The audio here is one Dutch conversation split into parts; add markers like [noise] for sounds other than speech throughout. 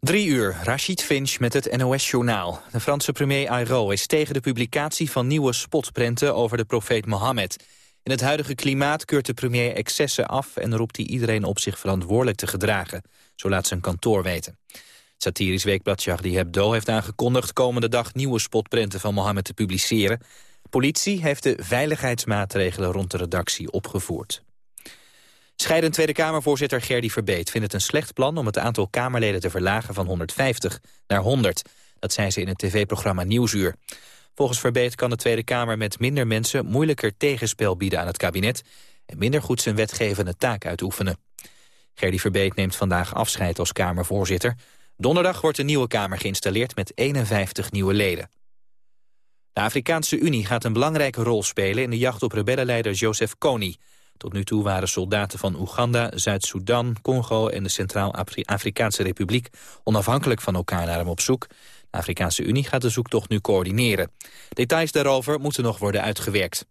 Drie uur, Rashid Finch met het NOS-journaal. De Franse premier Ayrault is tegen de publicatie van nieuwe spotprenten over de profeet Mohammed. In het huidige klimaat keurt de premier excessen af... en roept hij iedereen op zich verantwoordelijk te gedragen. Zo laat zijn kantoor weten. Satirisch weekblad Charlie Hebdo heeft aangekondigd... komende dag nieuwe spotprenten van Mohammed te publiceren. Politie heeft de veiligheidsmaatregelen rond de redactie opgevoerd. Scheidend Tweede Kamervoorzitter Gerdy Verbeet vindt het een slecht plan... om het aantal Kamerleden te verlagen van 150 naar 100. Dat zei ze in het tv-programma Nieuwsuur. Volgens Verbeet kan de Tweede Kamer met minder mensen... moeilijker tegenspel bieden aan het kabinet... en minder goed zijn wetgevende taak uitoefenen. Gerdy Verbeet neemt vandaag afscheid als Kamervoorzitter. Donderdag wordt een nieuwe Kamer geïnstalleerd met 51 nieuwe leden. De Afrikaanse Unie gaat een belangrijke rol spelen... in de jacht op rebellenleider Joseph Kony... Tot nu toe waren soldaten van Oeganda, Zuid-Soedan, Congo en de Centraal-Afrikaanse Republiek onafhankelijk van elkaar naar hem op zoek. De Afrikaanse Unie gaat de zoektocht nu coördineren. Details daarover moeten nog worden uitgewerkt.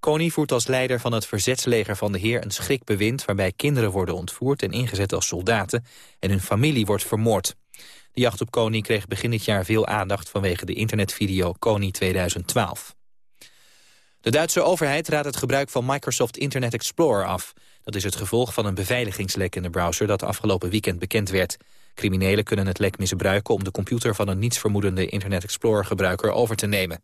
Kony voert als leider van het verzetsleger van de Heer een schrikbewind... waarbij kinderen worden ontvoerd en ingezet als soldaten... en hun familie wordt vermoord. De jacht op Kony kreeg begin dit jaar veel aandacht... vanwege de internetvideo Kony 2012. De Duitse overheid raadt het gebruik van Microsoft Internet Explorer af. Dat is het gevolg van een beveiligingslek in de browser dat afgelopen weekend bekend werd. Criminelen kunnen het lek misbruiken om de computer van een nietsvermoedende Internet Explorer gebruiker over te nemen.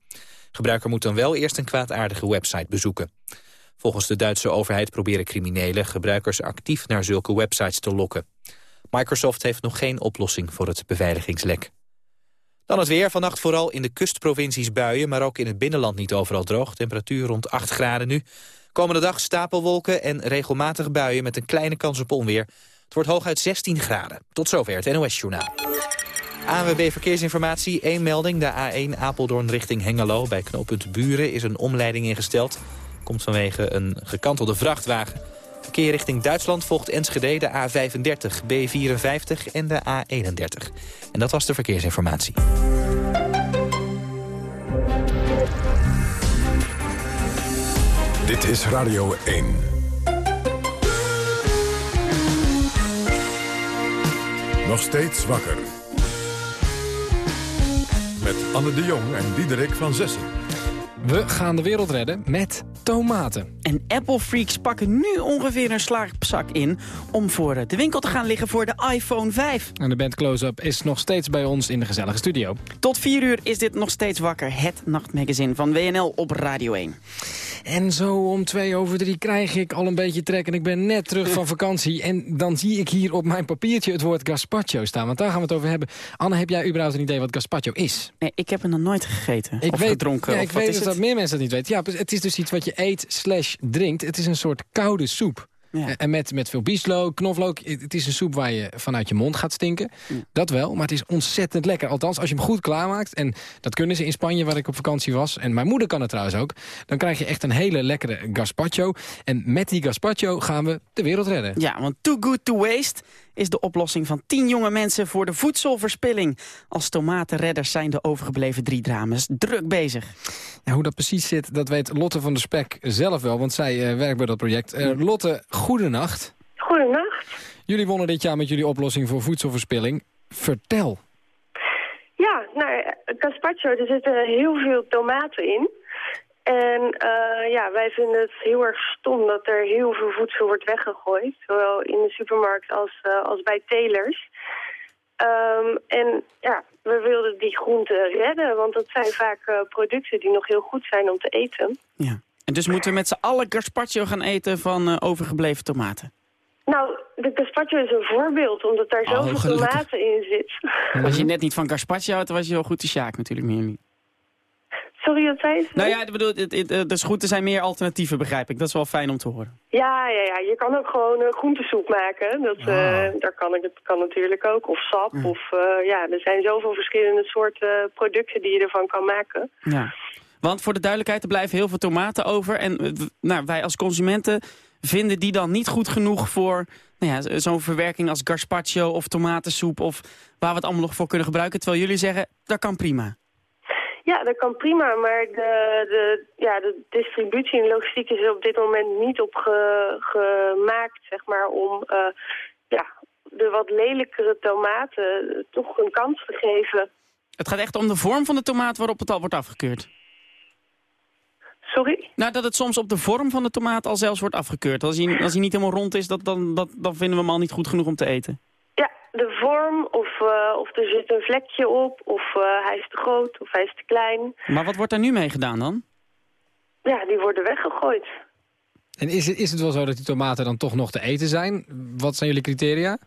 Gebruiker moet dan wel eerst een kwaadaardige website bezoeken. Volgens de Duitse overheid proberen criminelen gebruikers actief naar zulke websites te lokken. Microsoft heeft nog geen oplossing voor het beveiligingslek. Dan het weer. Vannacht vooral in de kustprovincies buien... maar ook in het binnenland niet overal droog. Temperatuur rond 8 graden nu. Komende dag stapelwolken en regelmatige buien... met een kleine kans op onweer. Het wordt hooguit 16 graden. Tot zover het NOS-journaal. ANWB Verkeersinformatie, één melding. De A1 Apeldoorn richting Hengelo. Bij knooppunt Buren is een omleiding ingesteld. Komt vanwege een gekantelde vrachtwagen. Verkeer richting Duitsland volgt Enschede de A35, B54 en de A31. En dat was de verkeersinformatie. Dit is Radio 1. Nog steeds wakker. Met Anne de Jong en Diederik van Zessen. We gaan de wereld redden met tomaten. En Apple Freaks pakken nu ongeveer een slaapzak in... om voor de winkel te gaan liggen voor de iPhone 5. En de band Close-Up is nog steeds bij ons in de gezellige studio. Tot 4 uur is dit nog steeds wakker. Het nachtmagazine van WNL op Radio 1. En zo om twee over drie krijg ik al een beetje trek. En ik ben net terug van vakantie. En dan zie ik hier op mijn papiertje het woord gazpacho staan. Want daar gaan we het over hebben. Anne, heb jij überhaupt een idee wat gazpacho is? Nee, ik heb hem nog nooit gegeten. Ik of weet, gedronken. Ja, of ik wat weet is het? dat meer mensen dat niet weten. Ja, het is dus iets wat je eet slash drinkt. Het is een soort koude soep. Ja. En met, met veel bieslook, knoflook. Het is een soep waar je vanuit je mond gaat stinken. Dat wel, maar het is ontzettend lekker. Althans, als je hem goed klaarmaakt. En dat kunnen ze in Spanje, waar ik op vakantie was. En mijn moeder kan het trouwens ook. Dan krijg je echt een hele lekkere gazpacho. En met die gazpacho gaan we de wereld redden. Ja, want Too Good To Waste is de oplossing van 10 jonge mensen voor de voedselverspilling. Als tomatenredders zijn de overgebleven drie dames druk bezig. Ja, hoe dat precies zit, dat weet Lotte van der Spek zelf wel. Want zij eh, werkt bij dat project. Eh, Lotte, goedenacht. Goedenacht. Jullie wonnen dit jaar met jullie oplossing voor voedselverspilling. Vertel. Ja, nou, gazpacho, er zitten heel veel tomaten in. En eh, ja, wij vinden het heel erg stom dat er heel veel voedsel wordt weggegooid. Zowel in de supermarkt als, eh, als bij telers. Ehm, en ja, we wilden die groenten redden, want dat zijn vaak eh, producten die nog heel goed zijn om te eten. Ja. En dus moeten we met z'n allen gazpacho gaan eten van overgebleven tomaten. Nou, de gazpacho is een voorbeeld, omdat daar Oh, zoveel gelukkig. tomaten in zit. Als je [laughs] net niet van gazpacho had, dan was je wel goed te sjaak natuurlijk. Meer niet. Sorry, wat zei je? Nou ja, ik bedoel, het, het, het is goed, er zijn meer alternatieven, begrijp ik. Dat is wel fijn om te horen. Ja, ja, ja, je kan ook gewoon een groentesoep maken. Dat, eh, daar kan ik, het kan natuurlijk ook. Of sap. Of, eh, ja, er zijn zoveel verschillende soorten producten die je ervan kan maken. Ja. Want voor de duidelijkheid, er blijven heel veel tomaten over. En nou, wij als consumenten vinden die dan niet goed genoeg voor nou ja, zo'n verwerking als gazpacho of tomatensoep. Of waar we het allemaal nog voor kunnen gebruiken. Terwijl jullie zeggen, dat kan prima. Ja, dat kan prima, maar de, de, ja, de distributie en logistiek is er op dit moment niet op ge- gemaakt, zeg maar, om eh, ja, de wat lelijkere tomaten toch een kans te geven. Het gaat echt om de vorm van de tomaat waarop het al wordt afgekeurd. Sorry? Nou, dat het soms op de vorm van de tomaat al zelfs wordt afgekeurd. Als hij, als hij niet helemaal rond is, dat, dan, dat, dan vinden we hem al niet goed genoeg om te eten. De vorm, of, uh, of er zit een vlekje op, of uh, hij is te groot, of hij is te klein. Maar wat wordt daar nu mee gedaan dan? Ja, die worden weggegooid. En is het, is het wel zo dat die tomaten dan toch nog te eten zijn? Wat zijn jullie criteria?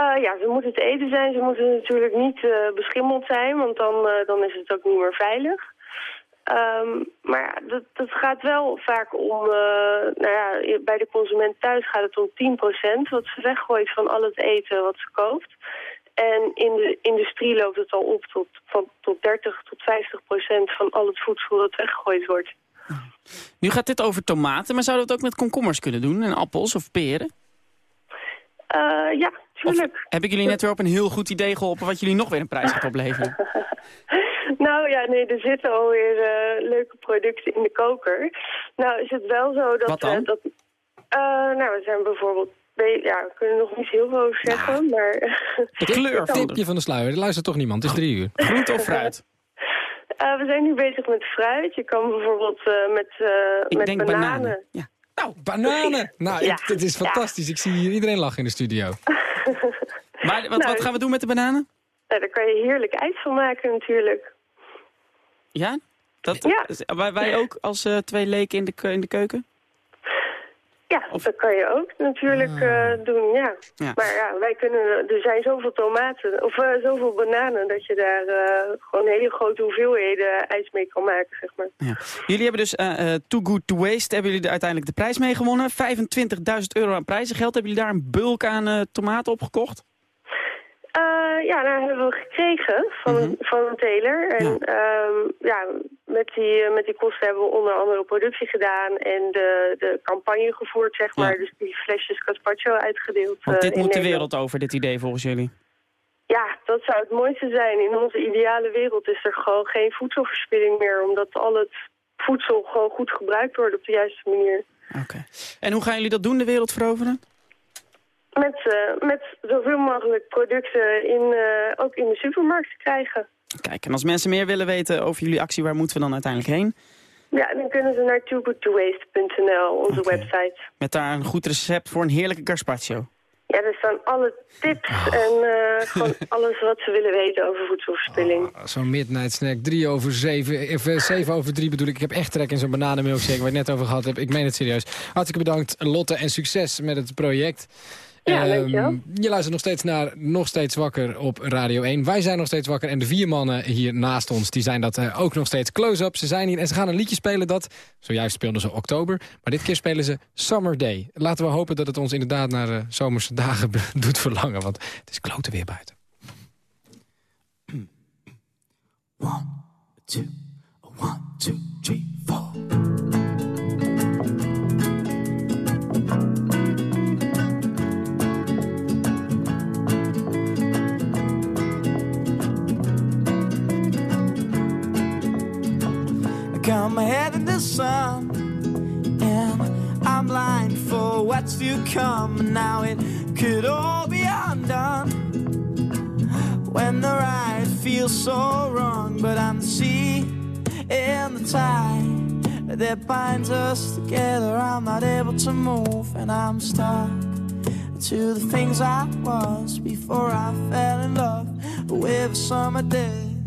Uh, ja, ze moeten te eten zijn. Ze moeten natuurlijk niet beschimmeld zijn, want dan, dan is het ook niet meer veilig. Um, maar dat, dat gaat wel vaak om, uh, nou ja, bij de consument thuis gaat het om 10% wat ze weggooit van al het eten wat ze koopt. En in de industrie loopt het al op tot, van, tot 30 tot 50% van al het voedsel dat weggegooid wordt. Nu gaat dit over tomaten, maar zouden we het ook met komkommers kunnen doen? En appels of peren? Uh, ja, tuurlijk. Of heb ik jullie net weer op een heel goed idee geholpen wat jullie nog weer een prijs gaat opleveren? [laughs] [laughs] Nou ja, nee, er zitten alweer uh, leuke producten in de koker. Nou is het wel zo dat... Wat dan? Uh, dat uh, nou, we zijn bijvoorbeeld... Ja, we kunnen nog niet heel veel over zeggen, ja. maar... [laughs] De kleur van Tipje van de sluier, er luistert toch niemand, het is drie uur. Groente of fruit? [laughs] we zijn nu bezig met fruit. Je kan bijvoorbeeld met, Ik met denk bananen... bananen. Ja. Nou, bananen! Nou, Ja. het is fantastisch. Ik zie hier iedereen lachen in de studio. Maar wat, Nou, wat gaan we doen met de bananen? Nou, daar kan je heerlijk ijs van maken natuurlijk. Ja? Dat, Ja. Wij, wij ook als eh, twee leken in de, in de keuken? Ja, dat kan je ook natuurlijk eh, doen, ja. Ja. Maar ja, wij kunnen, er zijn zoveel tomaten, of eh, zoveel bananen, dat je daar eh, gewoon hele grote hoeveelheden ijs mee kan maken, zeg maar. Ja. Jullie hebben dus Too Good To Waste, hebben jullie uiteindelijk de prijs mee gewonnen. 25.000 euro aan prijzengeld. Hebben jullie daar een bulk aan eh, tomaten opgekocht? Eh, ja, daar hebben we gekregen van, Mhm. van een teler. En Ja. ja, ja met, die, eh, met die kosten hebben we onder andere productie gedaan en de, de campagne gevoerd, zeg Ja. maar. Dus die flesjes Carpaccio uitgedeeld. Want eh, dit in moet de wereld over, dit idee volgens jullie. Ja, dat zou het mooiste zijn. In onze ideale wereld is er gewoon geen voedselverspilling meer, omdat al het voedsel gewoon goed gebruikt wordt op de juiste manier. Oké. En hoe gaan jullie dat doen, de wereld veroveren? Met, eh, met zoveel mogelijk producten in, eh, ook in de supermarkt te krijgen. Kijk, en als mensen meer willen weten over jullie actie, waar moeten we dan uiteindelijk heen? Ja, dan kunnen ze naar toogoodtowaste.nl, onze website. Met daar een goed recept voor een heerlijke gazpacho. Ja, er staan alle tips en eh, [laughs] gewoon alles wat ze willen weten over voedselverspilling. Oh, zo'n midnight snack, drie over zeven, of zeven over drie bedoel ik. Ik heb echt trek in zo'n bananenmilkshake waar ik het net over gehad heb. Ik meen het serieus. Hartstikke bedankt Lotte en succes met het project. Ja, Ehm, dankjewel. je luistert nog steeds naar Nog Steeds Wakker op Radio 1. Wij zijn nog steeds wakker en de vier mannen hier naast ons... die zijn dat eh, ook nog steeds close-up. Ze zijn hier en ze gaan een liedje spelen dat... zojuist speelden ze Oktober, maar dit keer spelen ze Summer Day. Laten we hopen dat het ons inderdaad naar eh, zomerse dagen [laughs] doet verlangen... want het is klote weer buiten. two, one, two, three, four. I count my head in the sun, and I'm blind for what's to come. Now it could all be undone when the right feels so wrong. But I'm the sea and the tide that binds us together. I'm not able to move, and I'm stuck to the things I was before I fell in love with a summer day.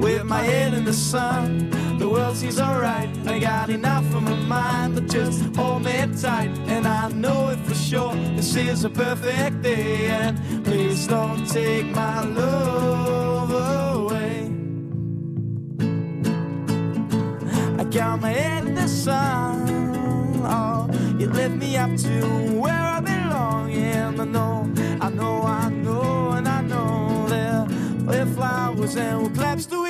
With my head in the sun, the world seems alright. I got enough on my mind, but just hold me tight. And I know it for sure, this is a perfect day. And please don't take my love away. I count my head in the sun. Oh, you lift me up to where I belong. And I know, I know, I know, and I know there we're flowers and we're claps do we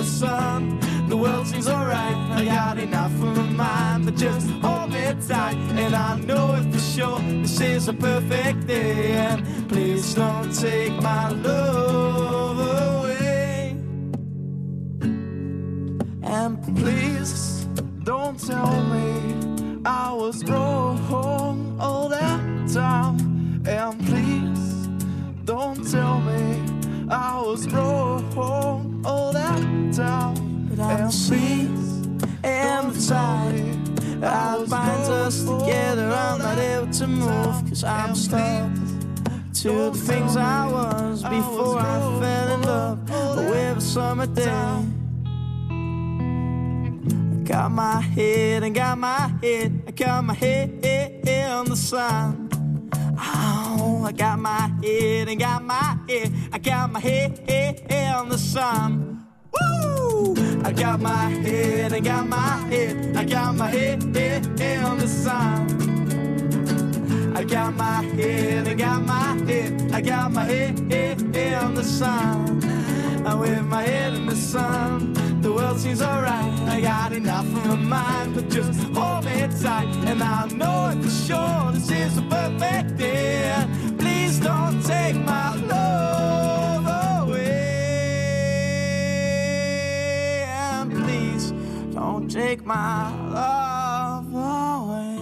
the sun. The world seems alright. I got enough of my mind, but just hold me tight. And I know it for sure. This is a perfect day. And please don't take my love away. And please don't tell me I was wrong. all that time. And please don't tell me I was wrong I'm and please and the time that binds us together. I'm not able to move cause I'm stuck to the things I was before I fell in love with a summer day. I got my head, I got my head, I got my head on the sun. Oh, I got my head, I got my head, I got my head on the sun. Woo! I got my head, I got my head, I got my head on the sun. I got my head, I got my head, I got my head, head, head on the sun. And with my head in the sun, the world seems alright. I got enough of my mind, but just hold me tight. And I know it for sure, this is a perfect day. Please don't take my love don't take my love away.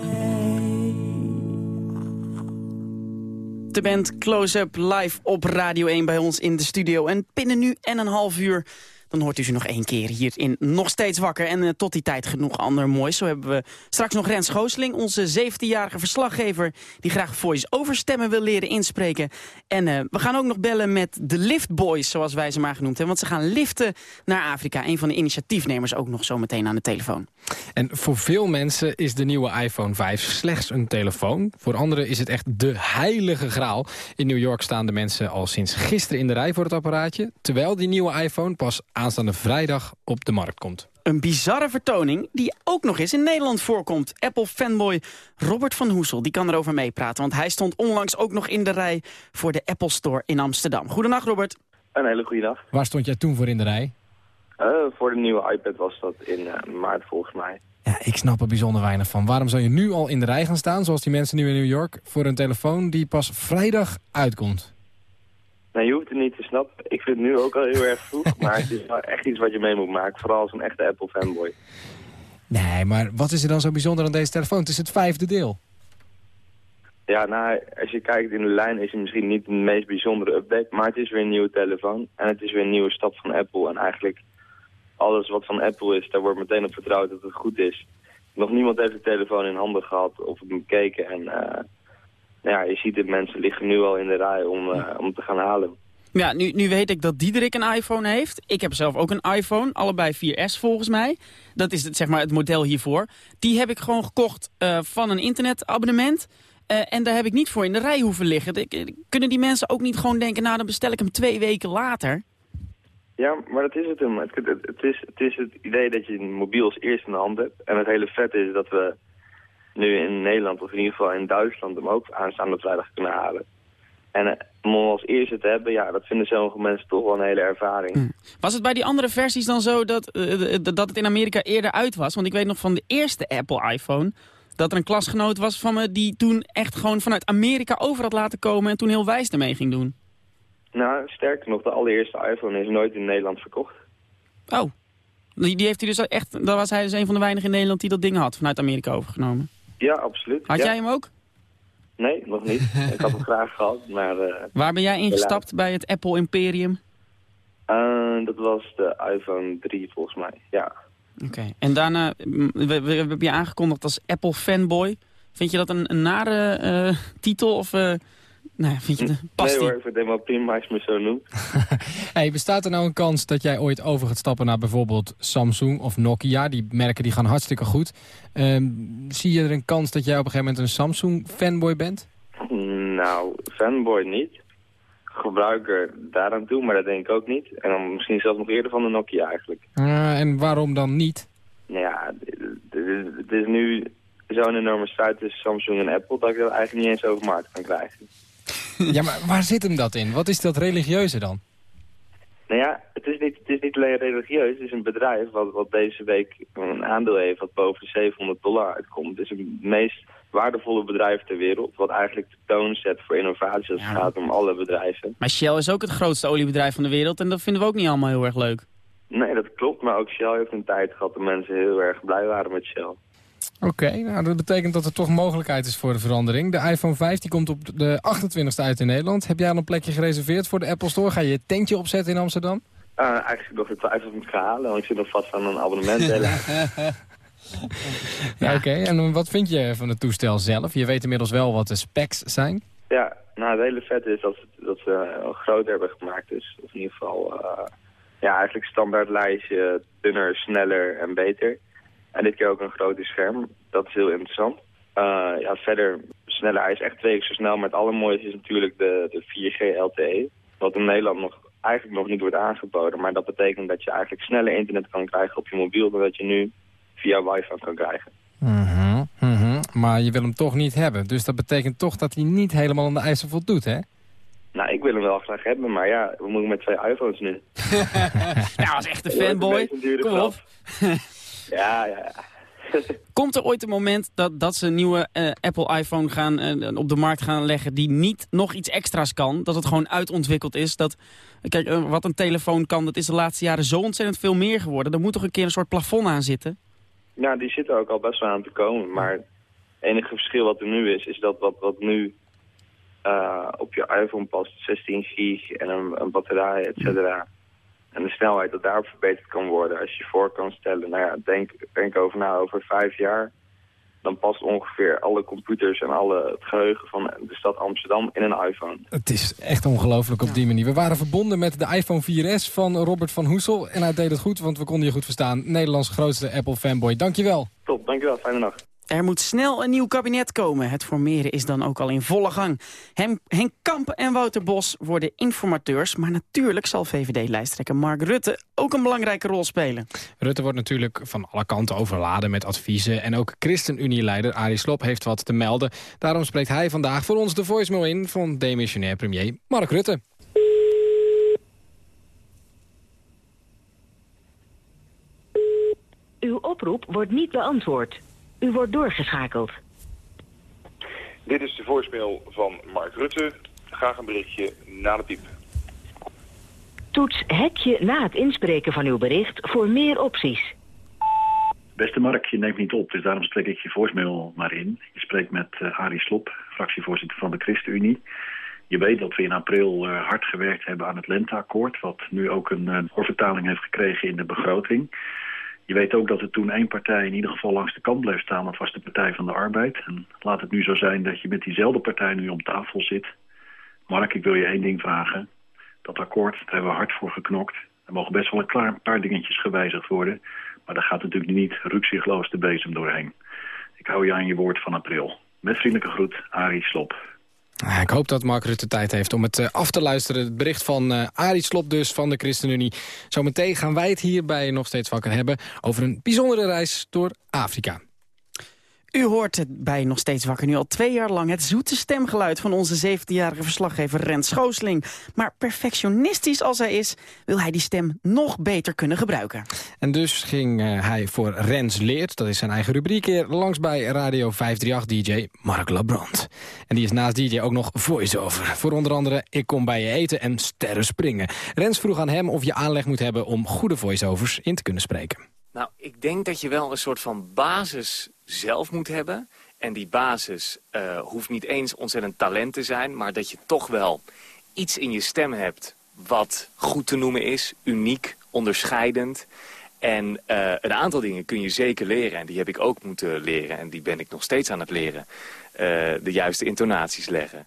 De band Close Up live op Radio 1 bij ons in de studio. En binnen nu en een half uur dan hoort u ze nog één keer hier in Nog Steeds Wakker. En uh, tot die tijd genoeg ander moois. Zo hebben we straks nog Rens Goosling, onze 17-jarige verslaggever... die graag voice-over stemmen wil leren inspreken. En uh, we gaan ook nog bellen met de Lift Boys, zoals wij ze maar genoemd hebben. Want ze gaan liften naar Afrika. Een van de initiatiefnemers ook nog zo meteen aan de telefoon. En voor veel mensen is de nieuwe iPhone 5 slechts een telefoon. Voor anderen is het echt de heilige graal. In New York staan de mensen al sinds gisteren in de rij voor het apparaatje. Terwijl die nieuwe iPhone pas aanstaande vrijdag op de markt komt. Een bizarre vertoning die ook nog eens in Nederland voorkomt. Apple-fanboy Robert van Hoesel die kan erover meepraten... want hij stond onlangs ook nog in de rij voor de Apple Store in Amsterdam. Goedenacht, Robert. Een hele goede dag. Waar stond jij toen voor in de rij? Uh, voor de nieuwe iPad was dat in uh, maart volgens mij. Ja, ik snap er bijzonder weinig van. Waarom zou je nu al in de rij gaan staan, zoals die mensen nu in New York... voor een telefoon die pas vrijdag uitkomt? Nee, je hoeft het niet te snappen. Ik vind het nu ook al heel erg vroeg, [laughs] maar het is wel echt iets wat je mee moet maken. Vooral als een echte Apple-fanboy. Nee, maar wat is er dan zo bijzonder aan deze telefoon? Het is het vijfde deel. Ja, nou, als je kijkt in de lijn is het misschien niet de meest bijzondere update, maar het is weer een nieuwe telefoon. En het is weer een nieuwe stap van Apple. En eigenlijk alles wat van Apple is, daar wordt meteen op vertrouwd dat het goed is. Nog niemand heeft de telefoon in handen gehad of het bekeken. En uh, ja, je ziet het, mensen liggen nu al in de rij om, uh, om te gaan halen. Ja, nu, nu weet ik dat Diederik een iPhone heeft. Ik heb zelf ook een iPhone, allebei 4S volgens mij. Dat is het, zeg maar, het model hiervoor. Die heb ik gewoon gekocht uh, van een internetabonnement. Uh, en daar heb ik niet voor in de rij hoeven liggen. De, kunnen die mensen ook niet gewoon denken, nou dan bestel ik hem twee weken later? Ja, maar dat is het hem. Het, het, het, is, het is het idee dat je een mobiel als eerste in de hand hebt. En het hele vet is dat we nu in Nederland, of in ieder geval in Duitsland, hem ook aanstaande vrijdag kunnen halen. En uh, om hem als eerste te hebben, ja, dat vinden sommige mensen toch wel een hele ervaring. Hmm. Was het bij die andere versies dan zo dat, uh, dat het in Amerika eerder uit was? Want ik weet nog van de eerste Apple iPhone dat er een klasgenoot was van me die toen echt gewoon vanuit Amerika over had laten komen en toen heel wijs ermee ging doen. Nou, sterker nog, de allereerste iPhone is nooit in Nederland verkocht. Oh, die, die heeft hij dus echt, dat was hij dus een van de weinigen in Nederland die dat ding had vanuit Amerika overgenomen. Ja, absoluut. Had ja. jij hem ook? Nee, nog niet. [laughs] ik had hem graag gehad, maar... Uh, Waar ben jij ingestapt bij het Apple Imperium? Uh, dat was de iPhone 3 volgens mij, ja. Oké, okay. en daarna we, we, we, heb je aangekondigd als Apple fanboy. Vind je dat een, een nare uh, titel of nee, vind je de, past Nee hoor, ik vind het helemaal prima als je me zo noemt. [laughs] hey, bestaat er nou een kans dat jij ooit over gaat stappen naar bijvoorbeeld Samsung of Nokia? Die merken die gaan hartstikke goed. Um, zie je er een kans dat jij op een gegeven moment een Samsung fanboy bent? Nou, fanboy niet. Gebruiker daaraan toe, maar dat denk ik ook niet. En dan misschien zelfs nog eerder van de Nokia eigenlijk. Uh, en waarom dan niet? Nou ja, het is nu zo'n enorme strijd tussen Samsung en Apple... dat ik dat eigenlijk niet eens over markt kan krijgen. [laughs] ja, maar waar zit hem dat in? Wat is dat religieuze dan? Nou ja, het is niet, het is niet alleen religieus. Het is een bedrijf wat, wat deze week een aandeel heeft wat boven de 700 dollar uitkomt. Het is het meest waardevolle bedrijf ter wereld. Wat eigenlijk de toon zet voor innovatie als het ja. gaat om alle bedrijven. Maar Shell is ook het grootste oliebedrijf van de wereld. En dat vinden we ook niet allemaal heel erg leuk. Nee, dat klopt. Maar ook Shell heeft een tijd gehad dat mensen heel erg blij waren met Shell. Oké, nou dat betekent dat er toch mogelijkheid is voor de verandering. De iPhone 5 die komt op de 28e uit in Nederland. Heb jij al een plekje gereserveerd voor de Apple Store? Ga je je tentje opzetten in Amsterdam? Uh, eigenlijk nog de twijfel moet gaan halen, want ik zit nog vast aan een abonnement. [laughs] ja, oké. En wat vind je van het toestel zelf? Je weet inmiddels wel wat de specs zijn. Ja, nou het hele vet is dat, dat ze uh, groter hebben gemaakt. Dus of in ieder geval, uh, ja, eigenlijk standaard lijstje, dunner, sneller en beter. En dit keer ook een groter scherm. Dat is heel interessant. Uh, ja, verder sneller. Hij is echt twee keer zo snel. Maar het allermooiste is natuurlijk de, de 4G LTE. Wat in Nederland nog, eigenlijk nog niet wordt aangeboden. Maar dat betekent dat je eigenlijk sneller internet kan krijgen op je mobiel... dan dat je nu via wifi kan krijgen. Mm -hmm, Maar je wil hem toch niet hebben. Dus dat betekent toch dat hij niet helemaal aan de eisen voldoet, hè? Nou, ik wil hem wel graag hebben, maar ja, we moeten met twee iPhones nu. [laughs] nou, als echte [laughs] fanboy, kom op. Ja, ja. [laughs] Komt er ooit een moment dat, dat ze een nieuwe uh, Apple iPhone gaan, uh, op de markt gaan leggen... die niet nog iets extra's kan? Dat het gewoon uitontwikkeld is? Dat, kijk, uh, wat een telefoon kan, dat is de laatste jaren zo ontzettend veel meer geworden. Er moet toch een keer een soort plafond aan zitten? Ja, die zit er ook al best wel aan te komen. Maar het enige verschil wat er nu is, is dat wat, wat nu op je iPhone past... 16 gig en een, een batterij, et cetera... En de snelheid dat daarop verbeterd kan worden. Als je voor kan stellen, nou ja, denk, denk over na, over vijf jaar... dan past ongeveer alle computers en alle, het geheugen van de stad Amsterdam in een iPhone. Het is echt ongelooflijk op die manier. We waren verbonden met de iPhone 4S van Robert van Hoesel. En hij deed het goed, want we konden je goed verstaan. Nederlands grootste Apple-fanboy. Dankjewel. Top, dankjewel. Fijne nacht. Er moet snel een nieuw kabinet komen. Het formeren is dan ook al in volle gang. Hem, Henk Kamp en Wouter Bos worden informateurs... maar natuurlijk zal VVD-lijsttrekker Mark Rutte ook een belangrijke rol spelen. Rutte wordt natuurlijk van alle kanten overladen met adviezen... en ook ChristenUnie-leider Arie Slob heeft wat te melden. Daarom spreekt hij vandaag voor ons de voicemail in... van demissionair premier Mark Rutte. Uw oproep wordt niet beantwoord. U wordt doorgeschakeld. Dit is de voicemail van Mark Rutte. Graag een berichtje na de piep. Toets hekje na het inspreken van uw bericht voor meer opties. Beste Mark, je neemt niet op, dus daarom spreek ik je voicemail maar in. Je spreekt met uh, Arie Slop, fractievoorzitter van de ChristenUnie. Je weet dat we in april uh, hard gewerkt hebben aan het Lenteakkoord... wat nu ook een uh, voorvertaling heeft gekregen in de begroting... Je weet ook dat er toen één partij in ieder geval langs de kant bleef staan. Dat was de Partij van de Arbeid. En laat het nu zo zijn dat je met diezelfde partij nu om tafel zit. Mark, ik wil je één ding vragen. Dat akkoord, daar hebben we hard voor geknokt. Er mogen best wel een paar dingetjes gewijzigd worden. Maar daar gaat natuurlijk niet rukzichtloos de bezem doorheen. Ik hou je aan je woord van april. Met vriendelijke groet, Arie Slop. Ik hoop dat Mark Rutte tijd heeft om het af te luisteren. Het bericht van uh, Arie Slop dus van de ChristenUnie. Zometeen gaan wij het hier bij Nog Steeds Wakker hebben... over een bijzondere reis door Afrika. U hoort het bij Nog Steeds Wakker nu al twee jaar lang... het zoete stemgeluid van onze 17-jarige verslaggever Rent Schoosling. Maar perfectionistisch als hij is, wil hij die stem nog beter kunnen gebruiken. En dus ging uh, hij voor Rens Leert, dat is zijn eigen rubriek hier... langs bij Radio 538-dj Mark Labrand. En die is naast DJ ook nog voice-over. Voor onder andere Ik kom bij je eten en Sterren springen. Rens vroeg aan hem of je aanleg moet hebben om goede voice-overs in te kunnen spreken. Nou, ik denk dat je wel een soort van basis zelf moet hebben. En die basis uh, hoeft niet eens ontzettend talent te zijn... maar dat je toch wel iets in je stem hebt wat goed te noemen is. Uniek, onderscheidend. En uh, een aantal dingen kun je zeker leren. En die heb ik ook moeten leren. En die ben ik nog steeds aan het leren. Uh, de juiste intonaties leggen.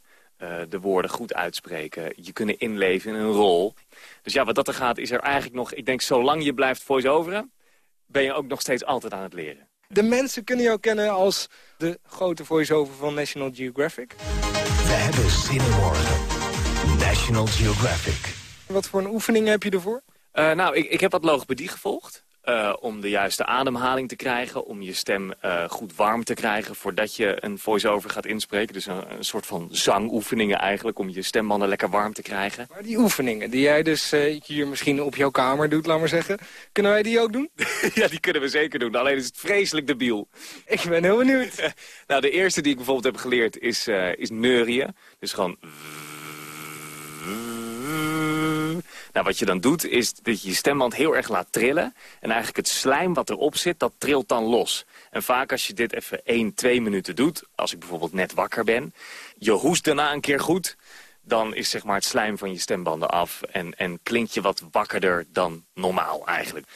de woorden goed uitspreken. Je kunnen inleven in een rol. Dus ja, wat dat er gaat is er eigenlijk nog... Ik denk, zolang je blijft voice-overen... ben je ook nog steeds altijd aan het leren. De mensen kunnen jou kennen als de grote voice-over van National Geographic. We hebben zin in morgen. National Geographic. Wat voor een oefening heb je ervoor? Uh, nou, ik, ik heb wat logopedie gevolgd. Uh, om de juiste ademhaling te krijgen, om je stem uh, goed warm te krijgen voordat je een voice-over gaat inspreken. Dus een, een, soort van zangoefeningen eigenlijk, om je stembanden lekker warm te krijgen. Maar die oefeningen die jij dus uh, hier misschien op jouw kamer doet, laat maar zeggen, kunnen wij die ook doen? [laughs] ja, die kunnen we zeker doen, alleen is het vreselijk debiel. Ik ben heel benieuwd. [laughs] nou, de eerste die ik bijvoorbeeld heb geleerd is, is neurien. Dus gewoon... Nou, wat je dan doet, is dat je je stemband heel erg laat trillen. En eigenlijk het slijm wat erop zit, dat trilt dan los. En vaak als je dit even 1, 2 minuten doet, als ik bijvoorbeeld net wakker ben... je hoest daarna een keer goed, dan is zeg maar het slijm van je stembanden af... en, en klink je wat wakkerder dan normaal eigenlijk.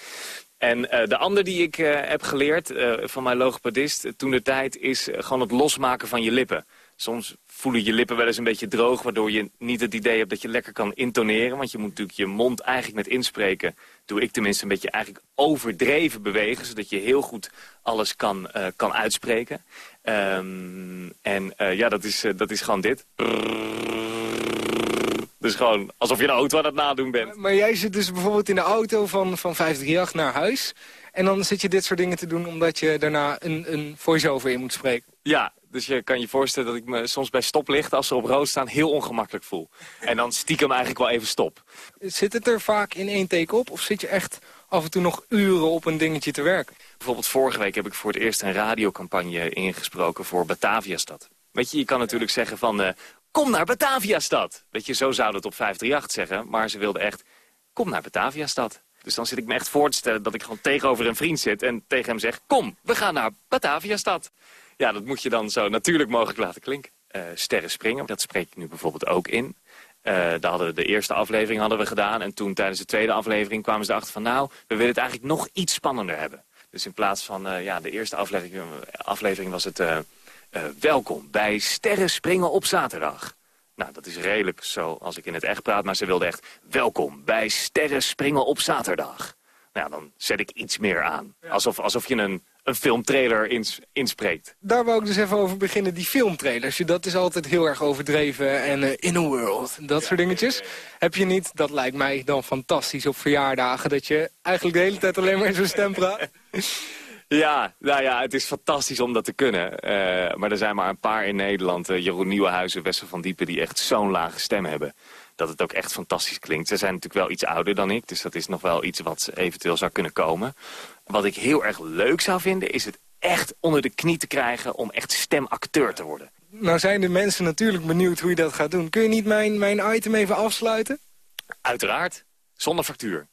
En uh, de ander die ik uh, heb geleerd uh, van mijn logopedist toen de tijd... is gewoon het losmaken van je lippen. Soms voelen je lippen wel eens een beetje droog... waardoor je niet het idee hebt dat je lekker kan intoneren. Want je moet natuurlijk je mond eigenlijk met inspreken... doe ik tenminste een beetje eigenlijk overdreven bewegen... zodat je heel goed alles kan, kan uitspreken. Um, en ja, dat is, dat is gewoon dit. Dus gewoon alsof je een auto aan het nadoen bent. Maar jij zit dus bijvoorbeeld in de auto van, van 538 naar huis. En dan zit je dit soort dingen te doen omdat je daarna een, een voice-over in moet spreken. Ja, dus je kan je voorstellen dat ik me soms bij stoplichten, als ze op rood staan, heel ongemakkelijk voel. En dan stiekem eigenlijk wel even stop. Zit het er vaak in één take op? Of zit je echt af en toe nog uren op een dingetje te werken? Bijvoorbeeld vorige week heb ik voor het eerst een radiocampagne ingesproken voor Bataviastad. Weet je, je kan natuurlijk zeggen van... Uh, kom naar Bataviastad. Weet je, zo zou het op 538 zeggen. Maar ze wilden echt, kom naar Bataviastad. Dus dan zit ik me echt voor te stellen dat ik gewoon tegenover een vriend zit... en tegen hem zeg, kom, we gaan naar Bataviastad. Ja, dat moet je dan zo natuurlijk mogelijk laten klinken. Uh, sterren springen, dat spreek ik nu bijvoorbeeld ook in. Uh, daar hadden we de eerste aflevering hadden we gedaan. En toen tijdens de tweede aflevering kwamen ze erachter van... nou, we willen het eigenlijk nog iets spannender hebben. Dus in plaats van uh, ja, de eerste aflevering, aflevering was het... Welkom bij Sterren Springen op zaterdag. Nou, dat is redelijk zo als ik in het echt praat. Maar ze wilde echt, welkom bij Sterren Springen op zaterdag. Nou, dan zet ik iets meer aan. Alsof, alsof je een een filmtrailer ins inspreekt. Daar wou ik dus even over beginnen, die filmtrailers. Dat is altijd heel erg overdreven en uh, in a world, dat soort dingetjes. Heb je niet, dat lijkt mij dan fantastisch op verjaardagen... dat je eigenlijk de hele tijd alleen maar in zo'n stem praat? [laughs] Ja, nou ja, het is fantastisch om dat te kunnen. Uh, maar er zijn maar een paar in Nederland, uh, Jeroen Nieuwenhuizen, Wessel van Diepen... die echt zo'n lage stem hebben dat het ook echt fantastisch klinkt. Ze zijn natuurlijk wel iets ouder dan ik, dus dat is nog wel iets wat eventueel zou kunnen komen. Wat ik heel erg leuk zou vinden, is het echt onder de knie te krijgen om echt stemacteur te worden. Nou zijn de mensen natuurlijk benieuwd hoe je dat gaat doen. Kun je niet mijn, mijn item even afsluiten? Uiteraard, zonder factuur.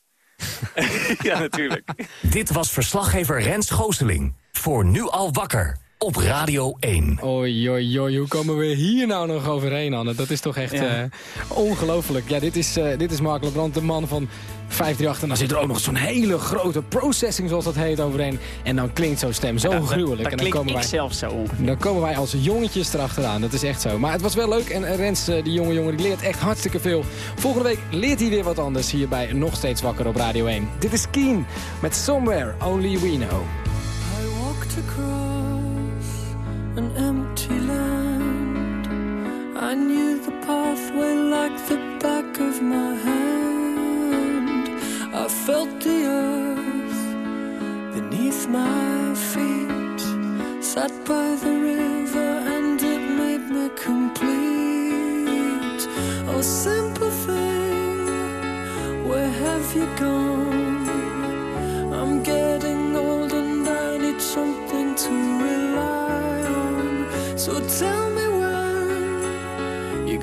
[laughs] ja, natuurlijk. Dit was verslaggever Rens Gooseling. Voor Nu al wakker op Radio 1. Oei, oei, oei, hoe komen we hier nou nog overheen, Anne? Dat is toch echt ja. uh, ongelooflijk. Ja, dit is, uh, dit is Mark Lebrand, de man van 538. En dan zit er ook nog zo'n hele grote processing, zoals dat heet, overheen. En dan klinkt zo'n stem zo ja, gruwelijk. Dat, en dan komen ik wij, zelf zo. Dan komen wij als jongetjes erachteraan. Dat is echt zo. Maar het was wel leuk. En Rens, die jonge jongen, die leert echt hartstikke veel. Volgende week leert hij weer wat anders hier bij Nog Steeds Wakker op Radio 1. Dit is Keen met Somewhere Only We Know. I knew the pathway like the back of my hand. I felt the earth beneath my feet. Sat by the river and it made me complete. Oh, simple thing, where have you gone? I'm getting old and I need something to rely on. So tell me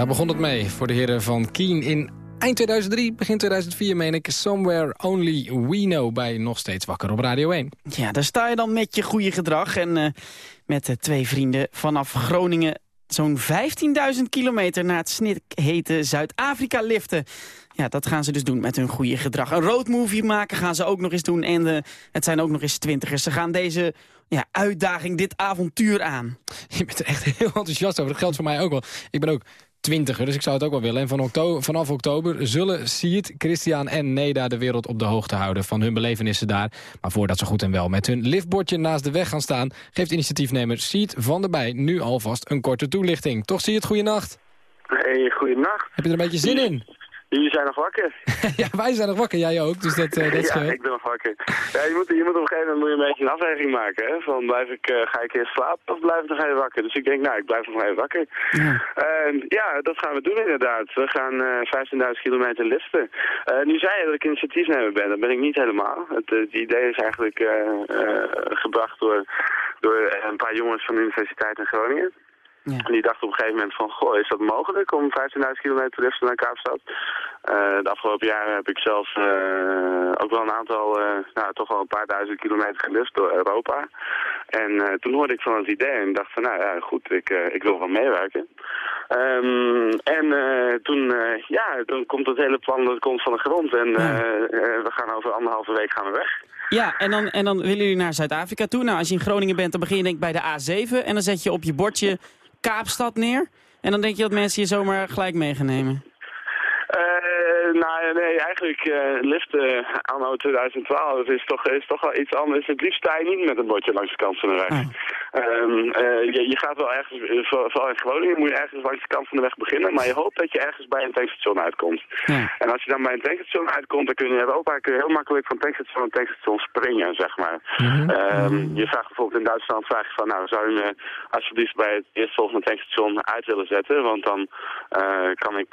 Daar begon het mee voor de heren van Keen in eind 2003, begin 2004 meen ik. Somewhere Only We Know bij Nog Steeds Wakker op Radio 1. Ja, daar sta je dan met je goede gedrag. En uh, met de twee vrienden vanaf Groningen zo'n 15.000 kilometer naar het snikhete Zuid-Afrika liften. Ja, dat gaan ze dus doen met hun goede gedrag. Een roadmovie maken gaan ze ook nog eens doen. En uh, het zijn ook nog eens twintigers. Ze gaan deze ja, uitdaging, dit avontuur aan. [laughs] Je bent er echt heel enthousiast over. Dat geldt voor mij ook wel. Ik ben ook twintiger, dus ik zou het ook wel willen. En van oktober, vanaf oktober zullen Siet, Christian en Neda de wereld op de hoogte houden van hun belevenissen daar. Maar voordat ze goed en wel met hun liftbordje naast de weg gaan staan, geeft initiatiefnemer Siet van der Bij nu alvast een korte toelichting. Toch Siet, goeienacht. Hey, goeienacht. Heb je er een beetje zin in? Jullie zijn nog wakker. [laughs] ja, wij zijn nog wakker, jij ook. Dus dat, uh, dat [laughs] ja, ik ben nog wakker. Ja, je, moet, je moet op een gegeven moment moet je een beetje een afweging maken. Hè? Van blijf ik, uh, ga ik eerst slapen of blijf ik nog even wakker? Dus ik denk, nou, ik blijf nog even wakker. Ja, uh, ja dat gaan we doen inderdaad. We gaan uh, 15.000 kilometer liften. nu zei je dat ik initiatiefnemer ben. Dat ben ik niet helemaal. Het, het idee is eigenlijk gebracht door, door een paar jongens van de Universiteit in Groningen. En die dacht op een gegeven moment van, goh, is dat mogelijk om 15.000 kilometer te liften naar Kaapstad? Uh, de afgelopen jaren heb ik zelfs uh, ook wel een aantal, uh, nou toch wel een paar duizend kilometer gelift door Europa. En toen hoorde ik van het idee en dacht van, nou ja, goed, ik, ik wil wel meewerken. Um, en toen, ja, toen komt het hele plan, dat komt van de grond en we gaan over anderhalve week gaan we weg. Ja, en dan, en dan willen jullie naar Zuid-Afrika toe. Nou, als je in Groningen bent, dan begin je denk ik bij de A7 en dan zet je op je bordje Kaapstad neer. En dan denk je dat mensen je zomaar gelijk mee gaan nemen. Nou nee, eigenlijk uh, liften anno 2012 is toch, is toch wel iets anders. Het liefst sta je niet met een bordje langs de kant van de weg. Oh. Um, uh, je, je, gaat wel ergens, vooral in Groningen moet je ergens langs de kant van de weg beginnen, maar je hoopt dat je ergens bij een tankstation uitkomt. Ja. En als je dan bij een tankstation uitkomt, dan kun je in Europa kun je heel makkelijk van tankstation naar tankstation springen, zeg maar. Mm -hmm. um, je vraagt bijvoorbeeld in Duitsland, vraag je van, nou zou je me alsjeblieft bij het eerstvolgende tankstation uit willen zetten, want dan, kan ik,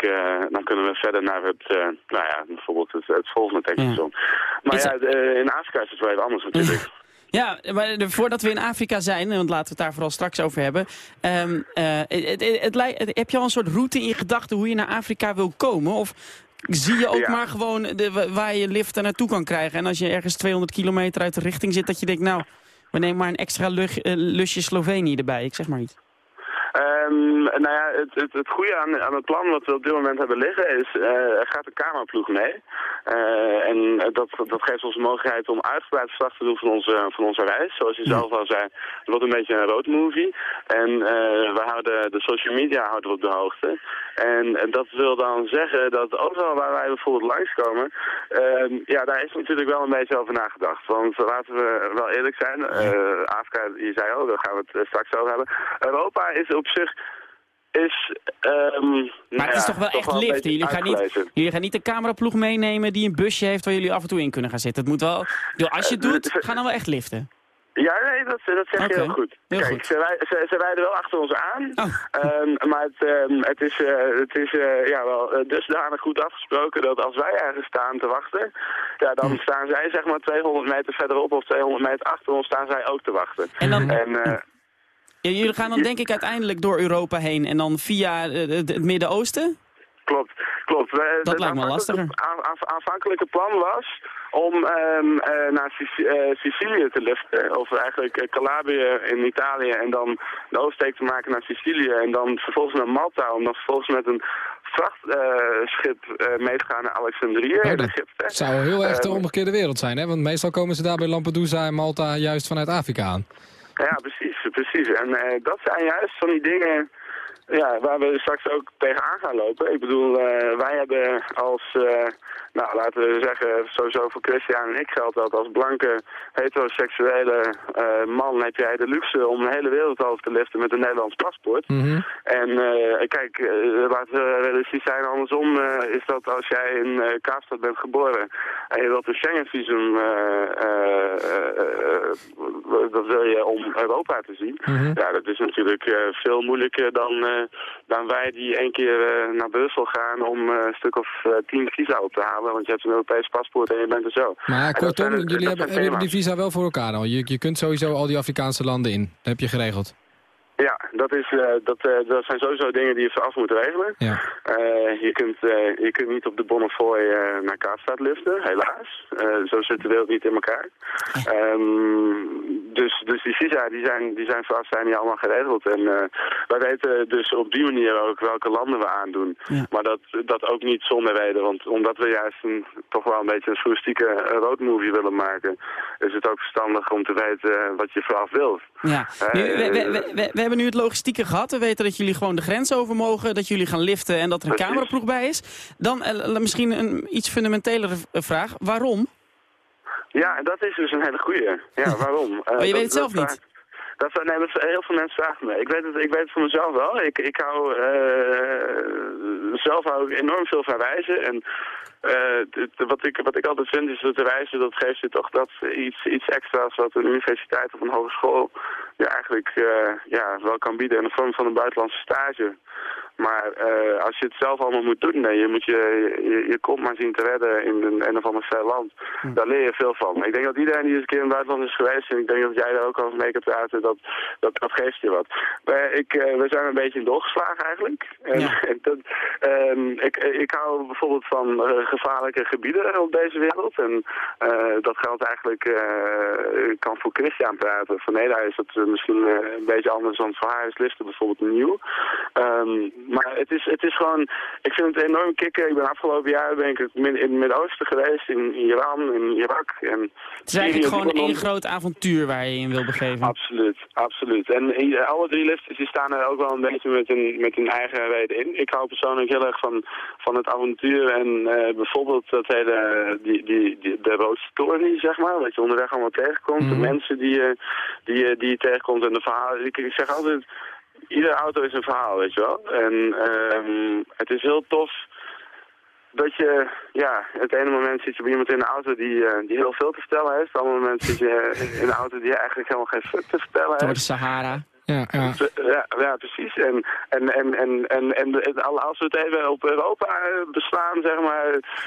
dan kunnen we verder naar het, nou ja, bijvoorbeeld het, het volgende tankstation. Ja. Maar ja, in Afrika is het wel even anders natuurlijk. [laughs] Ja, maar voordat we in Afrika zijn, want laten we het daar vooral straks over hebben. Um, uh, het, het, het, heb je al een soort route in je gedachten hoe je naar Afrika wil komen? Of zie je ook ja. maar gewoon de, waar je lift naartoe kan krijgen? En als je ergens 200 kilometer uit de richting zit, dat je denkt, nou, we nemen maar een extra lug, uh, lusje Slovenië erbij. Ik zeg maar iets. Um, nou ja, het, het, het goede aan, aan het plan wat we op dit moment hebben liggen is, uh, er gaat een kamerploeg mee. Uh, en dat, dat geeft ons de mogelijkheid om uitgebreid verslag te doen van onze, van onze reis. Zoals je zelf al zei, het wordt een beetje een roadmovie. En uh, we houden de social media houden we op de hoogte. En dat wil dan zeggen dat overal waar wij bijvoorbeeld langskomen, uh, ja, daar is natuurlijk wel een beetje over nagedacht. Want laten we wel eerlijk zijn, Afrika, je zei al, daar gaan we het straks over hebben. Europa is op zich is... Um, maar het is toch wel echt liften? Jullie gaan, niet, jullie gaan niet een cameraploeg meenemen die een busje heeft waar jullie af en toe in kunnen gaan zitten. Het moet wel, als je het doet, ga dan wel echt liften. Ja, nee, dat, dat zeg okay. je heel goed. Heel Kijk, goed. Ze, ze, ze, rijden wel achter ons aan, oh. um, maar het, um, het is, uh, het is uh, ja, wel dusdanig goed afgesproken dat als wij ergens staan te wachten, ja, dan hm. staan zij zeg maar 200 meter verderop of 200 meter achter ons staan zij ook te wachten. En dan... En, uh, jullie gaan dan denk ik uiteindelijk door Europa heen en dan via het, het Midden-Oosten? Klopt, klopt. Dat lijkt me lastiger. Het aanvankelijke plan was om um, uh, naar Sicilië te liften. Of eigenlijk Calabrië in Italië en dan de oversteek te maken naar Sicilië. En dan vervolgens naar Malta om dan vervolgens met een vrachtschip uh, mee te gaan naar Alexandrië oh, in Egypte. Het zou heel erg de omgekeerde wereld zijn, hè? Want meestal komen ze daar bij Lampedusa en Malta juist vanuit Afrika aan. Ja, precies, precies. En uh, dat zijn juist van die dingen ja, waar we straks ook tegenaan gaan lopen. Ik bedoel, uh, wij hebben als, uh, nou laten we zeggen, sowieso voor Christian en ik geldt dat als blanke heteroseksuele uh, man heb jij de luxe om de hele wereld over te liften met een Nederlands paspoort. Mm -hmm. En kijk, laten we realistisch zijn, andersom is dat als jij in Kaapstad bent geboren en je wilt een Schengen-visum, dat wil je om Europa te zien. Mm -hmm. Ja, dat is natuurlijk veel moeilijker dan dan wij die één keer uh, naar Brussel gaan om uh, een stuk of tien visa op te halen. Want je hebt een Europees paspoort en je bent er zo. Maar kortom, zijn, jullie hebben, hebben die visa wel voor elkaar al. Je, je kunt sowieso al die Afrikaanse landen in. Dat heb je geregeld. Ja, dat, is, eh, dat, eh, dat zijn sowieso dingen die je vooraf moet regelen. Ja. Eh, je, kunt, eh, je kunt niet op de Bonnefoy naar Kaapstad liften, helaas. Zo zit de wereld niet in elkaar. Ehm, dus, dus die visa die zijn, die zijn vooraf zijn niet allemaal geregeld. En eh, wij weten dus op die manier ook welke landen we aandoen. Maar dat, dat ook niet zonder reden. Want omdat we juist een, toch wel een beetje een eh, roadmovie willen maken... is het ook verstandig om te weten wat je vooraf wilt. Ja. Eh, Nu, we, we, we, we- hebben nu het logistieke gehad. We weten dat jullie gewoon de grens over mogen. Dat jullie gaan liften en dat er een Precies. cameraploeg bij is. Dan eh, misschien een iets fundamentelere v- vraag. Waarom? Ja, dat is dus een hele goeie. Ja, waarom? [laughs] Eh, Oh, je weet het zelf niet? Dat, nee, dat, heel veel mensen vragen me. Ik weet het, ik weet het voor mezelf wel. Ik, ik hou eh, zelf hou ik enorm veel van reizen. En het- wat, ik, wat ik altijd vind is dat reizen, dat geeft je toch dat iets, iets extra's wat een universiteit of een hogeschool je eigenlijk eh, ja, wel kan bieden in de vorm van een buitenlandse stage. Maar eh, als je het zelf allemaal moet doen, nee, je moet je, je, je kont maar zien te redden in een, een of ander ver land. Daar leer je veel van. Ik denk dat iedereen die eens een keer in het buitenland is geweest, en ik denk dat jij daar ook over mee kan praten, dat, dat, dat geeft je wat. Maar ik, eh, we zijn een beetje in doorgeslagen eigenlijk. En, [laughs] en dat, ehm, ik, ik hou bijvoorbeeld van eh, gevaarlijke gebieden op deze wereld. En eh, dat geldt eigenlijk, ik kan voor Christian praten. Voor Neda is dat misschien een beetje anders dan voor haar is Listen bijvoorbeeld nieuw. Ehm, maar het is, het is gewoon, ik vind het enorm kicken. Ik ben afgelopen jaar ben ik in het Midden-Oosten geweest, in Iran, in Irak. En Het is eigenlijk gewoon één groot avontuur waar je in wil begeven. Absoluut, absoluut. En i- alle drie lifters die staan er ook wel een beetje met een, met een eigen reden in. Ik hou persoonlijk heel erg van, van het avontuur en eh, bijvoorbeeld dat hele, die, die, die, de road story, zeg maar, wat je onderweg allemaal tegenkomt. De mensen die je, die, die je tegenkomt en de verhalen. Ik, ik zeg altijd, iedere auto is een verhaal, weet je wel. En ehm, het is heel tof dat je, ja, het ene moment zit je bij iemand in een auto die, eh, die heel veel te vertellen heeft. Het andere moment zit je in een auto die eigenlijk helemaal geen fuck te vertellen Door de heeft. Sahara. Ja, ja. Ja, ja, precies. En, en, en, en, en, en als we het even op Europa eh, beslaan, zeg maar.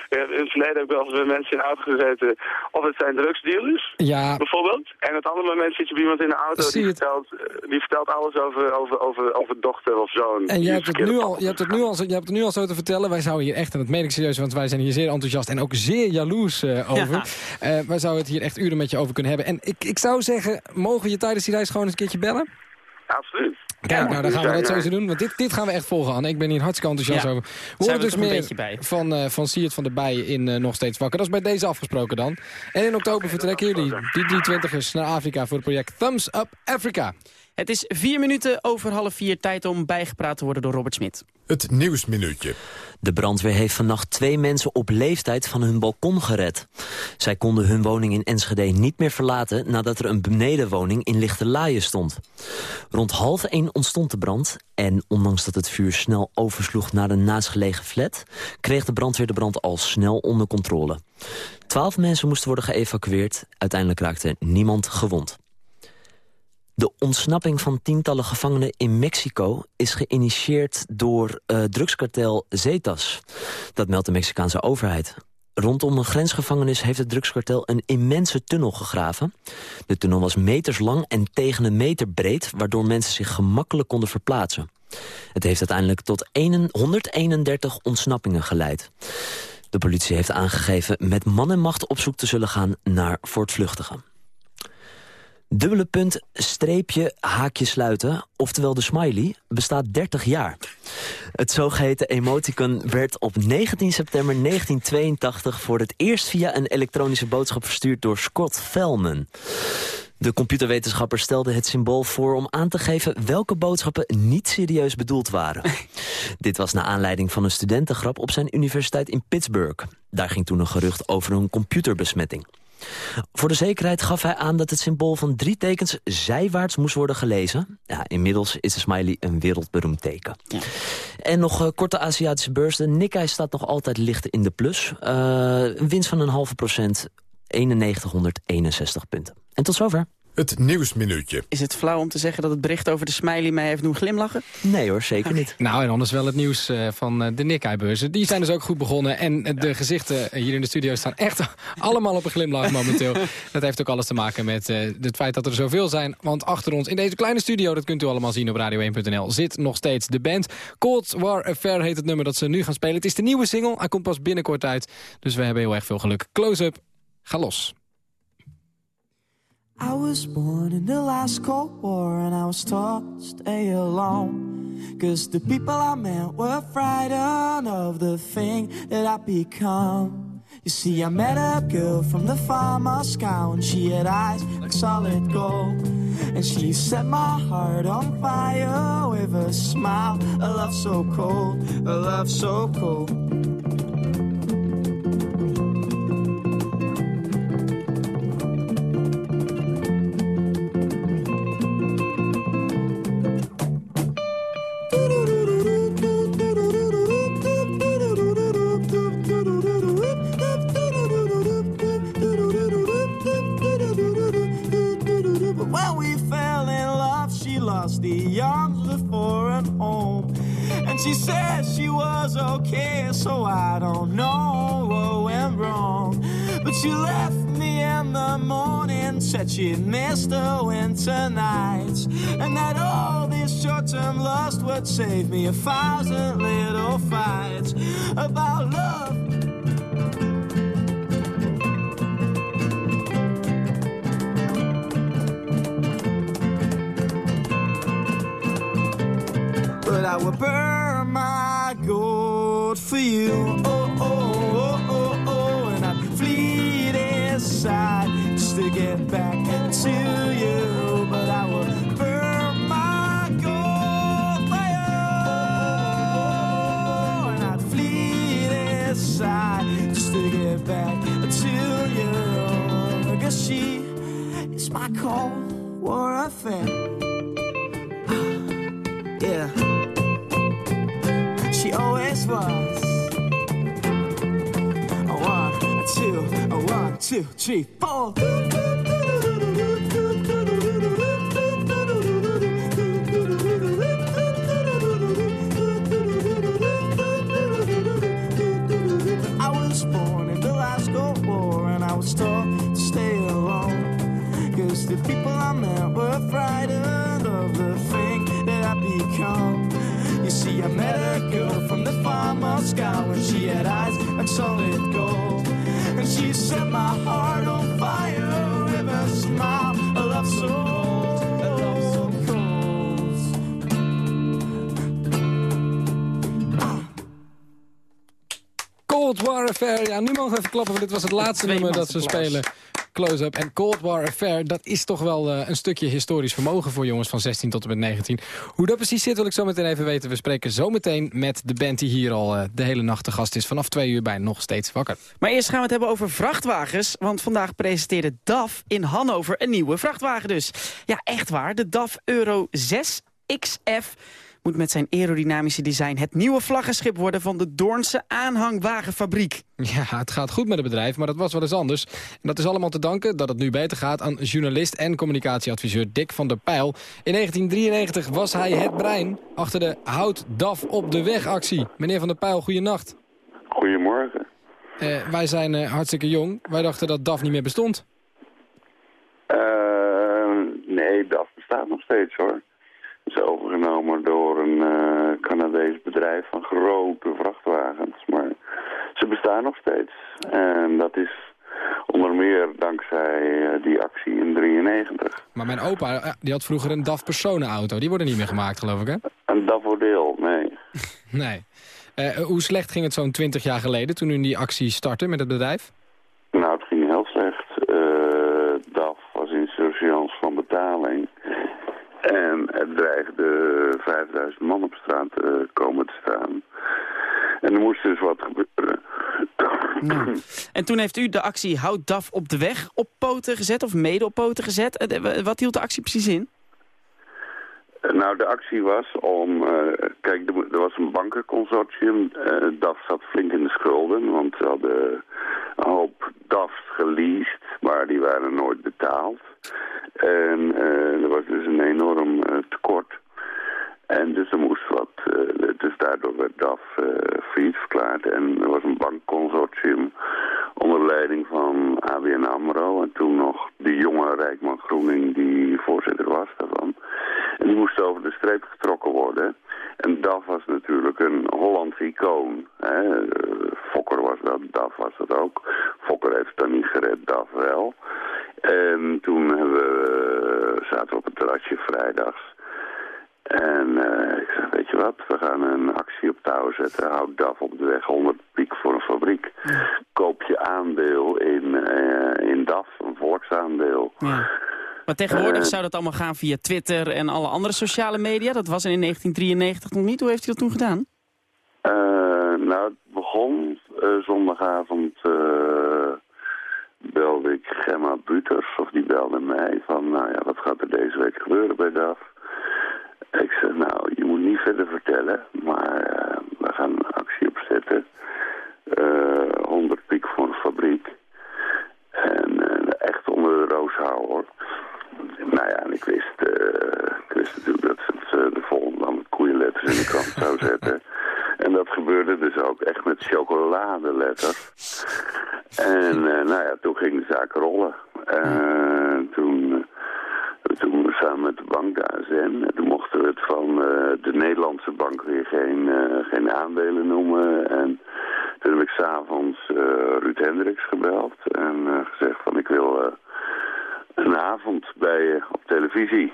In het verleden heb ik wel eens met mensen in de auto gezeten. Of het zijn drugsdealers, Ja. bijvoorbeeld. En het andere moment zit je bij iemand in de auto die vertelt, eh, die vertelt alles over, over, over, over dochter of zoon. En is hebt, het nu al, je, hebt het nu al, zo- je hebt het nu al zo te vertellen. Wij zouden hier echt, en dat meen ik serieus, want wij zijn hier zeer enthousiast en ook zeer jaloers eh, [laughs] over. Eh, wij zouden het hier echt uren met je over kunnen hebben. En ik, ik zou zeggen, mogen we je tijdens die reis gewoon eens een keertje bellen? Absoluut. Kijk, nou dan gaan we dat sowieso doen. Want dit, dit gaan we echt volgen, Anne. Ik ben hier hartstikke enthousiast Ja, over. We horen we dus meer van, eh van Siert van der Bijen in eh, Nog Steeds Wakker. Dat is bij deze afgesproken dan. En in oktober vertrekken jullie, die 320ers, naar Afrika voor het project Thumbs Up Africa. Het is vier minuten over half vier. Tijd om bijgepraat te worden door Robert Smit. Het Nieuwsminuutje. De brandweer heeft vannacht twee mensen op leeftijd van hun balkon gered. Zij konden hun woning in Enschede niet meer verlaten... nadat er een benedenwoning in Lichte Laaien stond. Rond half één ontstond de brand... en ondanks dat het vuur snel oversloeg naar een naastgelegen flat... kreeg de brandweer de brand al snel onder controle. Twaalf mensen moesten worden geëvacueerd. Uiteindelijk raakte niemand gewond. De ontsnapping van tientallen gevangenen in Mexico is geïnitieerd door eh, drugskartel Zetas. Dat meldt de Mexicaanse overheid. Rondom een grensgevangenis heeft het drugskartel een immense tunnel gegraven. De tunnel was meters lang en tegen een meter breed... waardoor mensen zich gemakkelijk konden verplaatsen. Het heeft uiteindelijk tot 1 131 ontsnappingen geleid. De politie heeft aangegeven met man en macht op zoek te zullen gaan naar voortvluchtigen. Dubbele punt, streepje, haakje sluiten, oftewel de smiley, bestaat 30 jaar. Het zogeheten emoticon werd op 19 september 1982 voor het eerst via een elektronische boodschap verstuurd door Scott Fellman. De computerwetenschapper stelde het symbool voor om aan te geven welke boodschappen niet serieus bedoeld waren. [laughs] Dit was naar aanleiding van een studentengrap op zijn universiteit in Pittsburgh. Daar ging toen een gerucht over een computerbesmetting. Voor de zekerheid gaf hij aan dat het symbool van drie tekens zijwaarts moest worden gelezen. Ja, inmiddels is de smiley een wereldberoemd teken. En nog uh, korte Aziatische beurs. De Nikkei staat nog altijd licht in de plus. Uh, een winst van een halve procent, 9161 punten. En tot zover. Het Nieuwsminuutje. Is het flauw om te zeggen dat het bericht over de smiley mij heeft doen glimlachen? Nee hoor, zeker niet. Nou, en anders wel het nieuws eh, van eh, de Nikkei-beurzen. Die zijn dus ook goed begonnen. En eh, de gezichten hier in de studio staan echt [laughs] allemaal op een glimlach momenteel. [laughs] Dat heeft ook alles te maken met het feit dat er zoveel zijn. Want achter ons in deze kleine studio, dat kunt u allemaal zien op radio1.nl... zit nog steeds de band. Cold War Affair heet het nummer dat ze nu gaan spelen. Het is de nieuwe single, hij komt pas binnenkort uit. Dus we hebben heel erg veel geluk. Close-up, ga los. I was born in the last Cold War and I was taught to stay alone. Cause the people I met were frightened of the thing that I'd become. You see, I met a girl from the far Moscow and she had eyes like solid gold. And she set my heart on fire with a smile, a love so cold, a love so cold. She said she was okay, so I don't know what went wrong. But she left me in the morning, said she'd missed the winter nights. And that all this short term lust would save me a thousand little fights about love. but I will burn gold for you. Oh, oh, oh, oh, oh, and I'd flee aside just to get back to you. But I will burn my gold you, and I'd flee aside just to get back to you. Cause she is my cold war affair. Yeah she always was. Two, three, four. Set my heart on fire with a smile, a love so, a love so cold. Cold War Affair. Ja, nu mogen we even klappen, want dit was het laatste nummer dat ze spelen. Close-up. En Cold War Affair, dat is toch wel eh, een stukje historisch vermogen voor jongens van 16 tot en met 19. Hoe dat precies zit wil ik zo meteen even weten. We spreken zo meteen met de band die hier al eh, de hele nacht te gast is. Vanaf twee uur bij Nog Steeds Wakker. Maar eerst gaan we het hebben over vrachtwagens. Want vandaag presenteerde DAF in Hannover een nieuwe vrachtwagen dus. Ja, echt waar. De DAF Euro 6 XF moet met zijn aerodynamische design het nieuwe vlaggenschip worden van de Doornse aanhangwagenfabriek. Ja, het gaat goed met het bedrijf, maar dat was wel eens anders. En dat is allemaal te danken dat het nu beter gaat aan journalist en communicatieadviseur Dick van der Pijl. In 1993 was hij het brein achter de Hout DAF op de weg actie. Meneer van der Pijl, goeienacht. Goedemorgen. Eh, wij zijn eh, hartstikke jong. Wij dachten dat DAF niet meer bestond. Eh, nee, DAF bestaat nog steeds hoor. Is overgenomen door een eh Canadees bedrijf van grote vrachtwagens. Maar ze bestaan nog steeds. En dat is onder meer dankzij eh, die actie in 93. Maar mijn opa eh, die had vroeger een DAF personenauto. Die worden niet meer gemaakt, geloof ik, hè? Een DAF-oordeel, nee. [laughs] Nee. Hoe slecht ging het zo'n 20 jaar geleden toen u die actie startte met het bedrijf? Nou, het ging heel slecht. DAF was in surveillance van betaling. En het dreigde 5000 man op straat te komen te staan. En er moest dus wat gebeuren. En toen heeft u de actie Houd DAF op de weg op poten gezet, of mede op poten gezet. Eh, Wat hield de actie precies in? Nou, de actie was om... eh, kijk, er, was een bankenconsortium. eh DAF zat flink in de schulden, want ze hadden een hoop DAF geleased. Maar die waren nooit betaald. En er was dus een enorm tekort. En dus er moest wat, dus daardoor werd DAF failliet verklaard. En er was een bankconsortium onder leiding van ABN AMRO. En toen nog de jonge Rijkman Groening die voorzitter was daarvan. En die moest over de streep getrokken worden. En DAF was natuurlijk een Hollands icoon. Hè. Fokker was dat, DAF was dat ook. Fokker heeft het dan niet gered, DAF wel. En toen hebben we, zaten we op het terrasje vrijdags. En uh, ik zeg, weet je wat, we gaan een actie op touw zetten. Houd DAF op de weg 100 piek voor een fabriek. Koop je aandeel in, uh, in DAF, een volksaandeel. Ja. Maar tegenwoordig zou dat allemaal gaan via Twitter en alle andere sociale media. Dat was in 1993 nog niet. Hoe heeft u dat toen gedaan? Uh, nou, het begon zondagavond belde ik Gemma Buters, of die belde mij van, nou ja, wat gaat er deze week gebeuren bij DAF? Ik zeg, nou, je moet niet verder vertellen, maar we gaan een actie opzetten. Uh, 100 piek voor een fabriek. En echt onder de roos houden, hoor. Nou ja, en ik wist, ik wist natuurlijk dat ze het de volgende dan koeienletters in de krant zou zetten. [laughs] En dat gebeurde dus ook echt met chocoladeletters. En nou ja, toen ging de zaak rollen. En toen toen samen met de bank, de ASN, toen mochten we het van uh, de Nederlandse bank weer geen, uh, geen aandelen noemen. En toen heb ik s'avonds uh, Ruud Hendricks gebeld en gezegd van ik wil een avond bij je op televisie.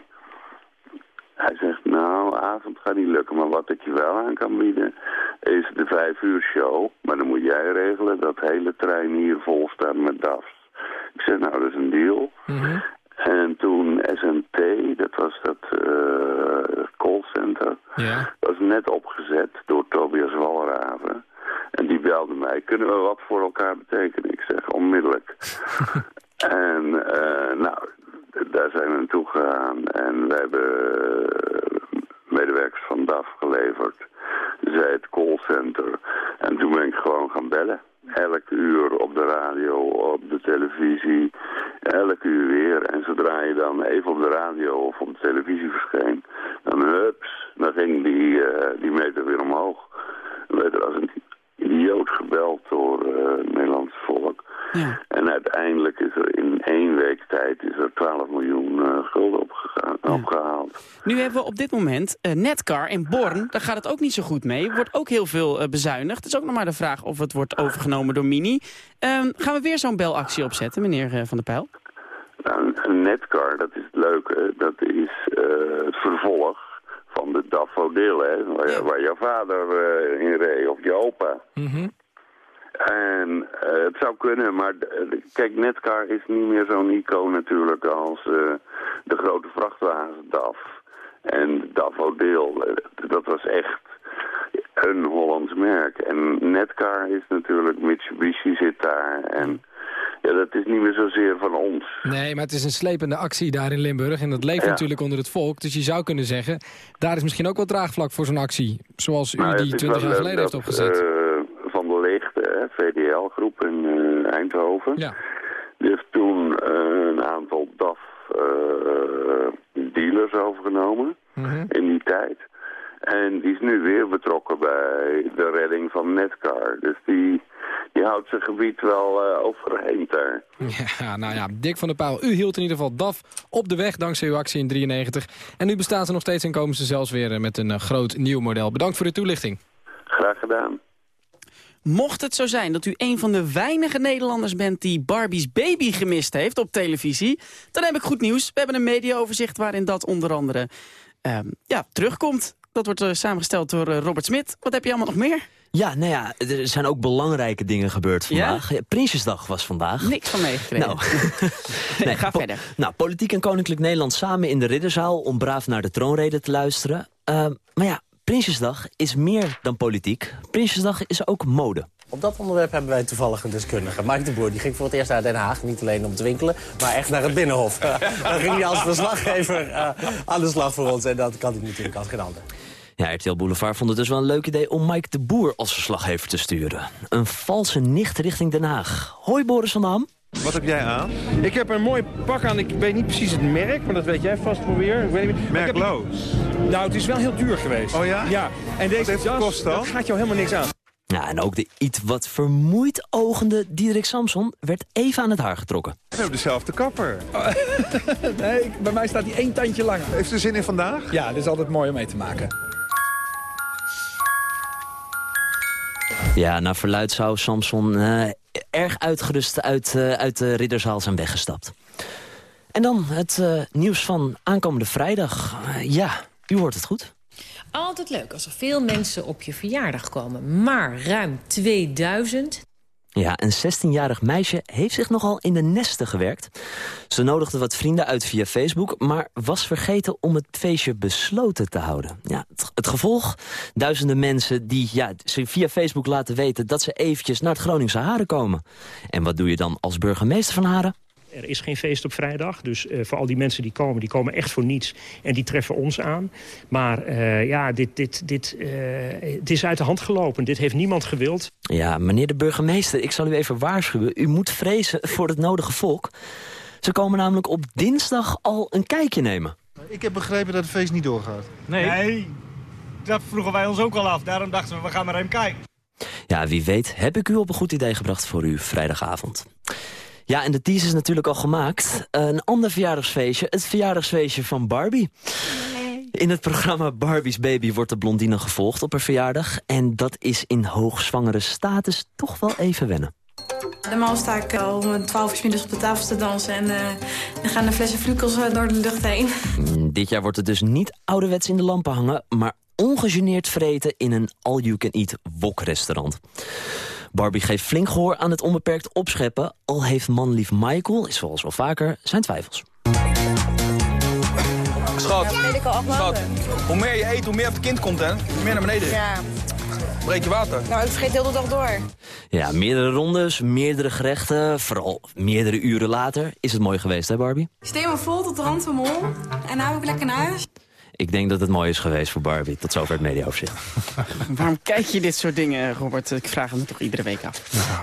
Hij zegt, nou, avond gaat niet lukken, maar wat ik je wel aan kan bieden is de vijf uur show. Maar dan moet jij regelen dat hele trein hier vol staat met DAFs. Ik zeg, nou, dat is een deal. Mm en toen SNT, dat was dat uh, callcenter, ja. was net opgezet door Tobias Walraven. En die belde mij, kunnen we wat voor elkaar betekenen? Ik zeg, onmiddellijk. [laughs] en uh, nou, daar zijn we naartoe gegaan en we hebben medewerkers van DAF geleverd. Zij het callcenter. En toen ben ik gewoon gaan bellen elk uur op de radio, op de televisie, elk uur weer. En zodra je dan even op de radio of op de televisie verscheen, dan hups, dan ging die, uh, die meter weer omhoog. Dan werd er als een idioot gebeld door uh, Nederlandse volk. Ja. En uiteindelijk is er in één week tijd is er 12 miljoen uh, gulden opgegaan, ja. opgehaald. Nu hebben we op dit moment uh, Netcar in Born. Daar gaat het ook niet zo goed mee. Wordt ook heel veel uh, bezuinigd. Het is ook nog maar de vraag of het wordt overgenomen door Mini. Ehm, gaan we weer zo'n belactie opzetten, meneer Van der Pijl? Nou, Netcar, dat is het leuke. Dat is het vervolg van de Daffodil, hè, waar, ja. waar jouw vader in reed, of je opa. Mm -hmm. En uh, het zou kunnen, maar kijk, Netcar is niet meer zo'n icoon natuurlijk als uh, de grote vrachtwagens DAF. En DAF Odeel, dat was echt een Hollands merk. En Netcar is natuurlijk, Mitsubishi zit daar en... Ja, dat is niet meer zozeer van ons. Nee, maar het is een slepende actie daar in Limburg. En dat leeft ja. natuurlijk onder het volk. Dus je zou kunnen zeggen, daar is misschien ook wel draagvlak voor zo'n actie. Zoals u nou, die 20 jaar geleden heeft opgezet. Uh, VDL-groep in uh, Eindhoven. Ja. Die heeft toen uh, een aantal DAF-dealers overgenomen mm -hmm. in die tijd. En die is nu weer betrokken bij de redding van Netcar. Dus die, die houdt zijn gebied wel uh, overeind daar. Ja, nou ja, Dick van der Pauw, u hield in ieder geval DAF op de weg dankzij uw actie in 93. En nu bestaan ze nog steeds en komen ze zelfs weer met een uh, groot nieuw model. Bedankt voor de toelichting. Graag gedaan. Mocht het zo zijn dat u een van de weinige Nederlanders bent die Barbie's baby gemist heeft op televisie, dan heb ik goed nieuws. We hebben een mediaoverzicht waarin dat onder andere uh, ja, terugkomt. Dat wordt uh, samengesteld door uh, Robert Smit. Wat heb je allemaal nog meer? Ja, nou ja, er zijn ook belangrijke dingen gebeurd vandaag. Ja? Prinsjesdag was vandaag. Niks van meegekregen. Nou. [laughs] nee, ga verder. Nou, politiek en koninklijk Nederland samen in de ridderzaal... om braaf naar de troonrede te luisteren. Uh, maar ja, Prinsjesdag is meer dan politiek. Prinsjesdag is ook mode. Op dat onderwerp hebben wij toevallig een deskundige. Mike de Boer die ging voor het eerst naar Den Haag. Niet alleen om te winkelen, maar echt naar het Binnenhof. [laughs] Dan ging hij als verslaggever uh, aan de slag voor ons. En dat kan hij natuurlijk als geen ander. Ja, RTL Boulevard vond het dus wel een leuk idee om Mike de Boer als verslaggever te sturen. Een valse nicht richting Den Haag. Hoi Boris van Dam. Wat heb jij aan? Ik heb een mooi pak aan. Ik weet niet precies het merk, maar dat weet jij vast wel weer. Ik weet niet meer. Maar ik heb- Merkloos. Nou, het is wel heel duur geweest. Oh ja? Ja. En deze jas, dat gaat jou helemaal niks aan. Ja, en ook de iets wat vermoeid ogende Diederik Samson werd even aan het haar getrokken. We hebben dezelfde kapper. [laughs] nee, ik- bij mij staat die één tandje langer. Heeft u zin in vandaag? Ja, dit is altijd mooi om mee te maken. Ja, naar verluid zou Samson eh, erg uitgerust uit, eh, uit de ridderzaal zijn weggestapt. En dan het eh, nieuws van aankomende vrijdag. Eh, ja, u hoort het goed. Altijd leuk als er veel mensen op je verjaardag komen. Maar ruim 2000. Ja, een 16-jarig meisje heeft zich nogal in de nesten gewerkt. Ze nodigde wat vrienden uit via Facebook... maar was vergeten om het feestje besloten te houden. Ja, het, het gevolg? Duizenden mensen die ja, ze via Facebook laten weten... dat ze eventjes naar het Groningse Haren komen. En wat doe je dan als burgemeester van Haren? Er is geen feest op vrijdag, dus eh, voor al die mensen die komen... die komen echt voor niets en die treffen ons aan. Maar eh, ja, dit, dit, dit, eh, het is uit de hand gelopen. Dit heeft niemand gewild. Ja, meneer de burgemeester, ik zal u even waarschuwen. U moet vrezen voor het nodige volk. Ze komen namelijk op dinsdag al een kijkje nemen. Ik heb begrepen dat het feest niet doorgaat. Nee. dat vroegen wij ons ook al af. Daarom dachten we, we gaan maar even kijken. Ja, wie weet heb ik u op een goed idee gebracht voor uw vrijdagavond. Ja, en de teaser is natuurlijk al gemaakt. Een ander verjaardagsfeestje, het verjaardagsfeestje van Barbie. In het programma Barbie's Baby wordt de blondine gevolgd op haar verjaardag. En dat is in hoogzwangere status toch wel even wennen. Normaal sta ik al om 12 uur middags op de tafel te dansen en eh, dan gaan de flessen flukels eh, door de lucht heen. Mm, Dit jaar wordt het dus niet ouderwets in de lampen hangen... maar ongegeneerd vreten in een all-you-can-eat wokrestaurant. Barbie geeft flink gehoor aan het onbeperkt opscheppen... al heeft manlief Michael, is zoals wel vaker, zijn twijfels. Schat, hoe meer je eet, hoe meer op het kind komt, hè? Hoe meer naar beneden. Ja, Breek je water. nou ik vergeet heel de dag door. Ja, meerdere rondes, meerdere gerechten, vooral meerdere uren later... is het mooi geweest, hè Barbie? Ik steek me vol tot de rand van mond en nou heb ik lekker naar huis. Ik denk dat het mooi is geweest voor Barbie. Tot zover het mediaoverzicht. [laughs] Waarom kijk je dit soort dingen, Robert? Ik vraag het me toch iedere week af.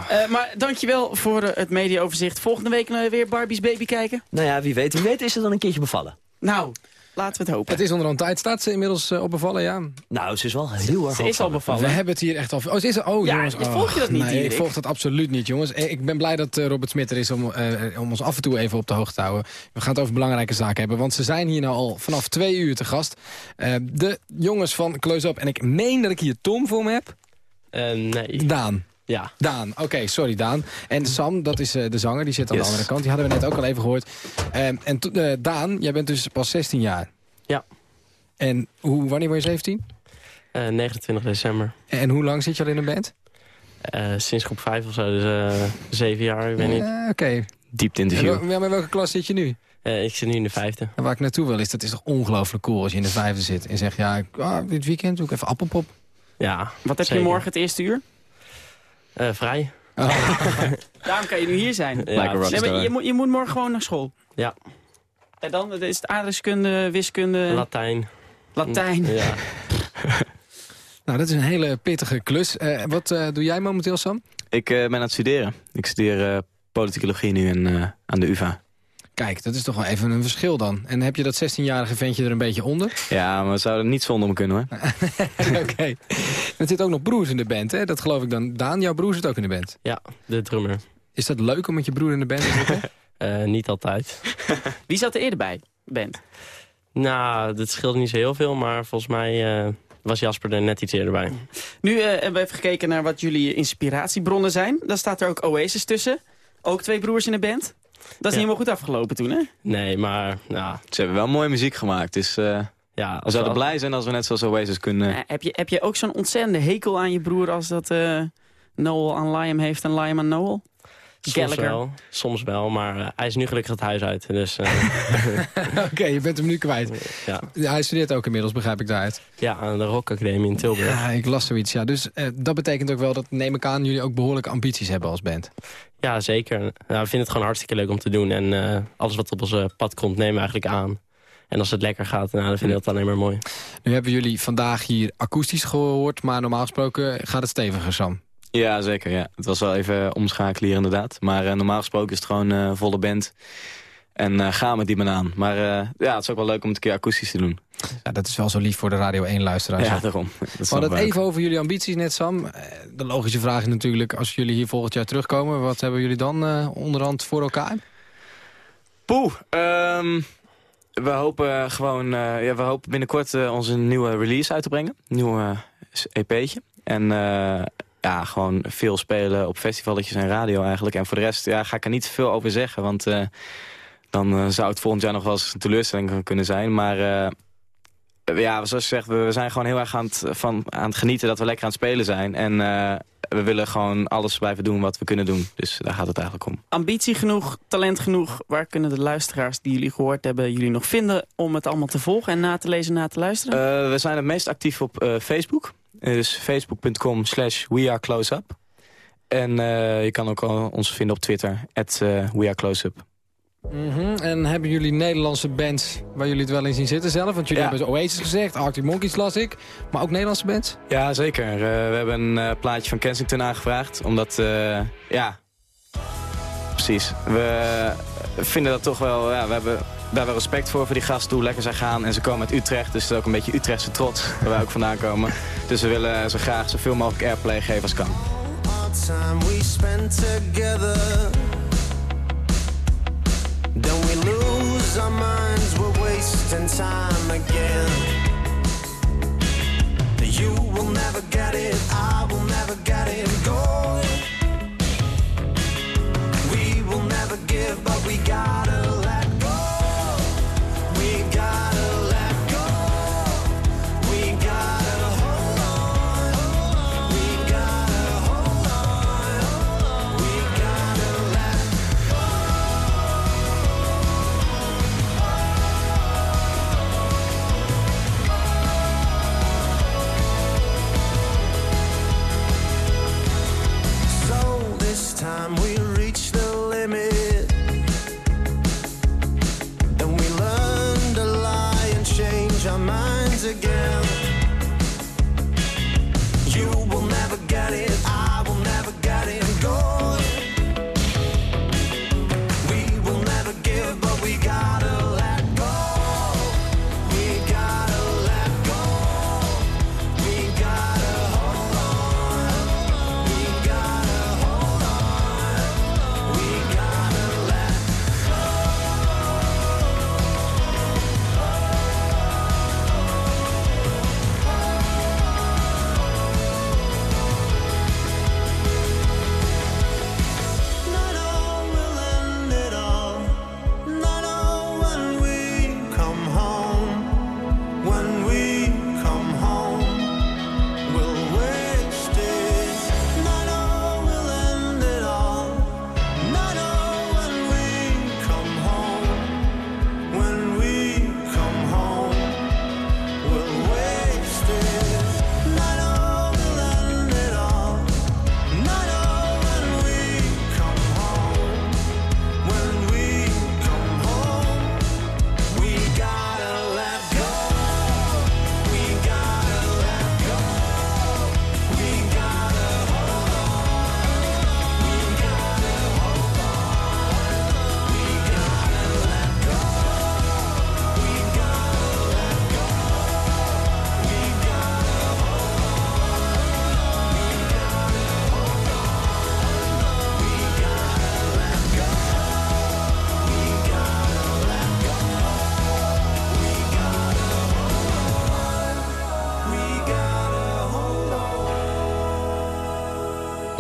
Eh, maar dankjewel voor eh, het mediaoverzicht. Volgende week eh, weer Barbie's Baby kijken? Nou ja, wie weet, wie weet is het dan een keertje bevallen. Nou, laten we het hopen. Het is onder een tijd. Staat ze inmiddels eh, op bevallen, ja? Nou, ze is wel heel erg Ze is al bevallen. We hebben het hier echt al... Oh, ze is er- oh Ja, jongens. oh, volg je dat niet, Nee, ik volg dat absoluut niet, jongens. Eh, Ik ben blij dat eh, Robert Smit er is om, om ons af en toe even op de hoogte te houden. We gaan het over belangrijke zaken hebben. Want ze zijn hier nou al vanaf twee uur te gast. De jongens van Close Up. En ik meen dat ik hier Tom voor me heb. nee. Daan. Ja. Daan, oké, sorry Daan. En Sam, dat is eh, de zanger, die zit aan Yes. de andere kant. Die hadden we net ook al even gehoord. Ehm, en eh, Daan, jij bent dus pas 16 jaar. Ja. En hoe, wanneer word je 17? Eh, 29 december. En hoe lang zit je al in een band? Eh, sinds groep 5 of zo, dus eh, zeven jaar, ik weet niet. Eh, Oké. Diepte En wel- wel- met welke klas zit je nu? Eh, ik zit nu in de vijfde. En waar ik naartoe wil is, dat is toch ongelooflijk cool als je in de vijfde zit. En zegt, ja, ik- ah, dit weekend doe ik even appelpop. Ja, Wat heb zeker. je morgen het eerste uur? Eh, vrij. [laughs] Daarom kan je nu hier zijn. Ja, Like a Nee, rockstar. maar je, moet, je moet morgen gewoon naar school. Ja. En dan is het aardrijkskunde, wiskunde... Latijn. Latijn. Ja. [laughs] Nou, dat is een hele pittige klus. Eh, wat eh, doe jij momenteel, Sam? Ik eh, ben aan het studeren. Ik studeer eh, politicologie nu in, eh, aan de UvA. Kijk, dat is toch wel even een verschil dan. En heb je dat 16-jarige ventje er een beetje onder? Ja, maar we zouden niet zonder me kunnen hoor. [laughs] Oké. Er zitten ook nog broers in de band, hè? Dat geloof ik dan. Daan, jouw broer zit ook in de band. Ja, de drummer. Is dat leuk om met je broer in de band te [laughs] zitten? Eh, niet altijd. [laughs] Wie zat er eerder bij, band? Nou, dat scheelt niet zo heel veel, maar volgens mij eh, was Jasper er net iets eerder bij. Nu eh, hebben we even gekeken naar wat jullie inspiratiebronnen zijn. Dan staat er ook Oasis tussen. Ook twee broers in de band. Dat is niet helemaal goed afgelopen toen, hè? Nee, maar... Nou, Ze hebben wel mooie muziek gemaakt, dus eh, ja, we zouden blij zijn als we net zoals Oasis kunnen... Eh, heb, je, heb je ook zo'n ontzettende hekel aan je broer als dat eh, Noel aan Liam heeft en Liam aan Noel? Soms wel, soms wel, maar eh, hij is nu gelukkig het huis uit. Dus, eh, [laughs] Oké, je bent hem nu kwijt. [laughs] ja. Ja, hij studeert ook inmiddels, begrijp ik daaruit. ja, aan de Rock Academie in Tilburg. Ja, ik las zoiets. Ja. Dus eh, dat betekent ook wel dat, neem ik aan, jullie ook behoorlijke ambities hebben als band. Ja, zeker. Nou, we vinden het gewoon hartstikke leuk om te doen. En eh, alles wat op ons pad komt, nemen we eigenlijk aan. En als het lekker gaat, nou, dan vinden we het alleen maar mooi. Nu hebben jullie vandaag hier akoestisch gehoord, maar normaal gesproken gaat het steviger, Sam. Ja, zeker. Ja. Het was wel even omschakelen hier inderdaad. Maar eh, normaal gesproken is het gewoon eh, volle band. En eh, gaan met die banaan. Maar eh, ja, het is ook wel leuk om het een keer akoestisch te doen. Ja, dat is wel zo lief voor de Radio 1-luisteraars. Ja, daarom. We hadden het even over jullie ambities net, Sam. De logische vraag is natuurlijk, als jullie hier volgend jaar terugkomen... wat hebben jullie dan onderhand voor elkaar? Poeh, ehm, we hopen gewoon ja, we hopen binnenkort onze nieuwe release uit te brengen. Een nieuw eh, EP'tje. En eh, ja, gewoon veel spelen op festivalletjes en radio eigenlijk. En voor de rest ja, ga ik er niet veel over zeggen. Want eh, dan eh, zou het volgend jaar nog wel eens een teleurstelling kunnen zijn. Maar eh, ja, zoals je zegt, we, we zijn gewoon heel erg aan het, van, aan het genieten dat we lekker aan het spelen zijn. En we willen gewoon alles blijven doen wat we kunnen doen. Dus daar gaat het eigenlijk om. Ambitie genoeg, talent genoeg. Waar kunnen de luisteraars die jullie gehoord hebben... jullie nog vinden om het allemaal te volgen en na te lezen, na te luisteren? We zijn het meest actief op Facebook. Dus facebook.com slash wearecloseup. En eh, je kan ook al ons vinden op Twitter, at eh, wearecloseup. Mhm, En hebben jullie Nederlandse bands waar jullie het wel in zien zitten zelf? Want jullie Ja. hebben Oasis gezegd, Arctic Monkeys las ik. Maar ook Nederlandse bands? Ja, zeker. Eh, we hebben een plaatje van Kensington aangevraagd. Omdat, ja... Precies. We vinden dat toch wel... Ja, we hebben daar wel respect voor, voor die gasten, hoe lekker zij gaan. En ze komen uit Utrecht, dus het is ook een beetje Utrechtse trots. [laughs] Waar wij ook vandaan komen. Dus we willen zo graag zoveel mogelijk airplay geven als kan. You will never get it, I will never get it.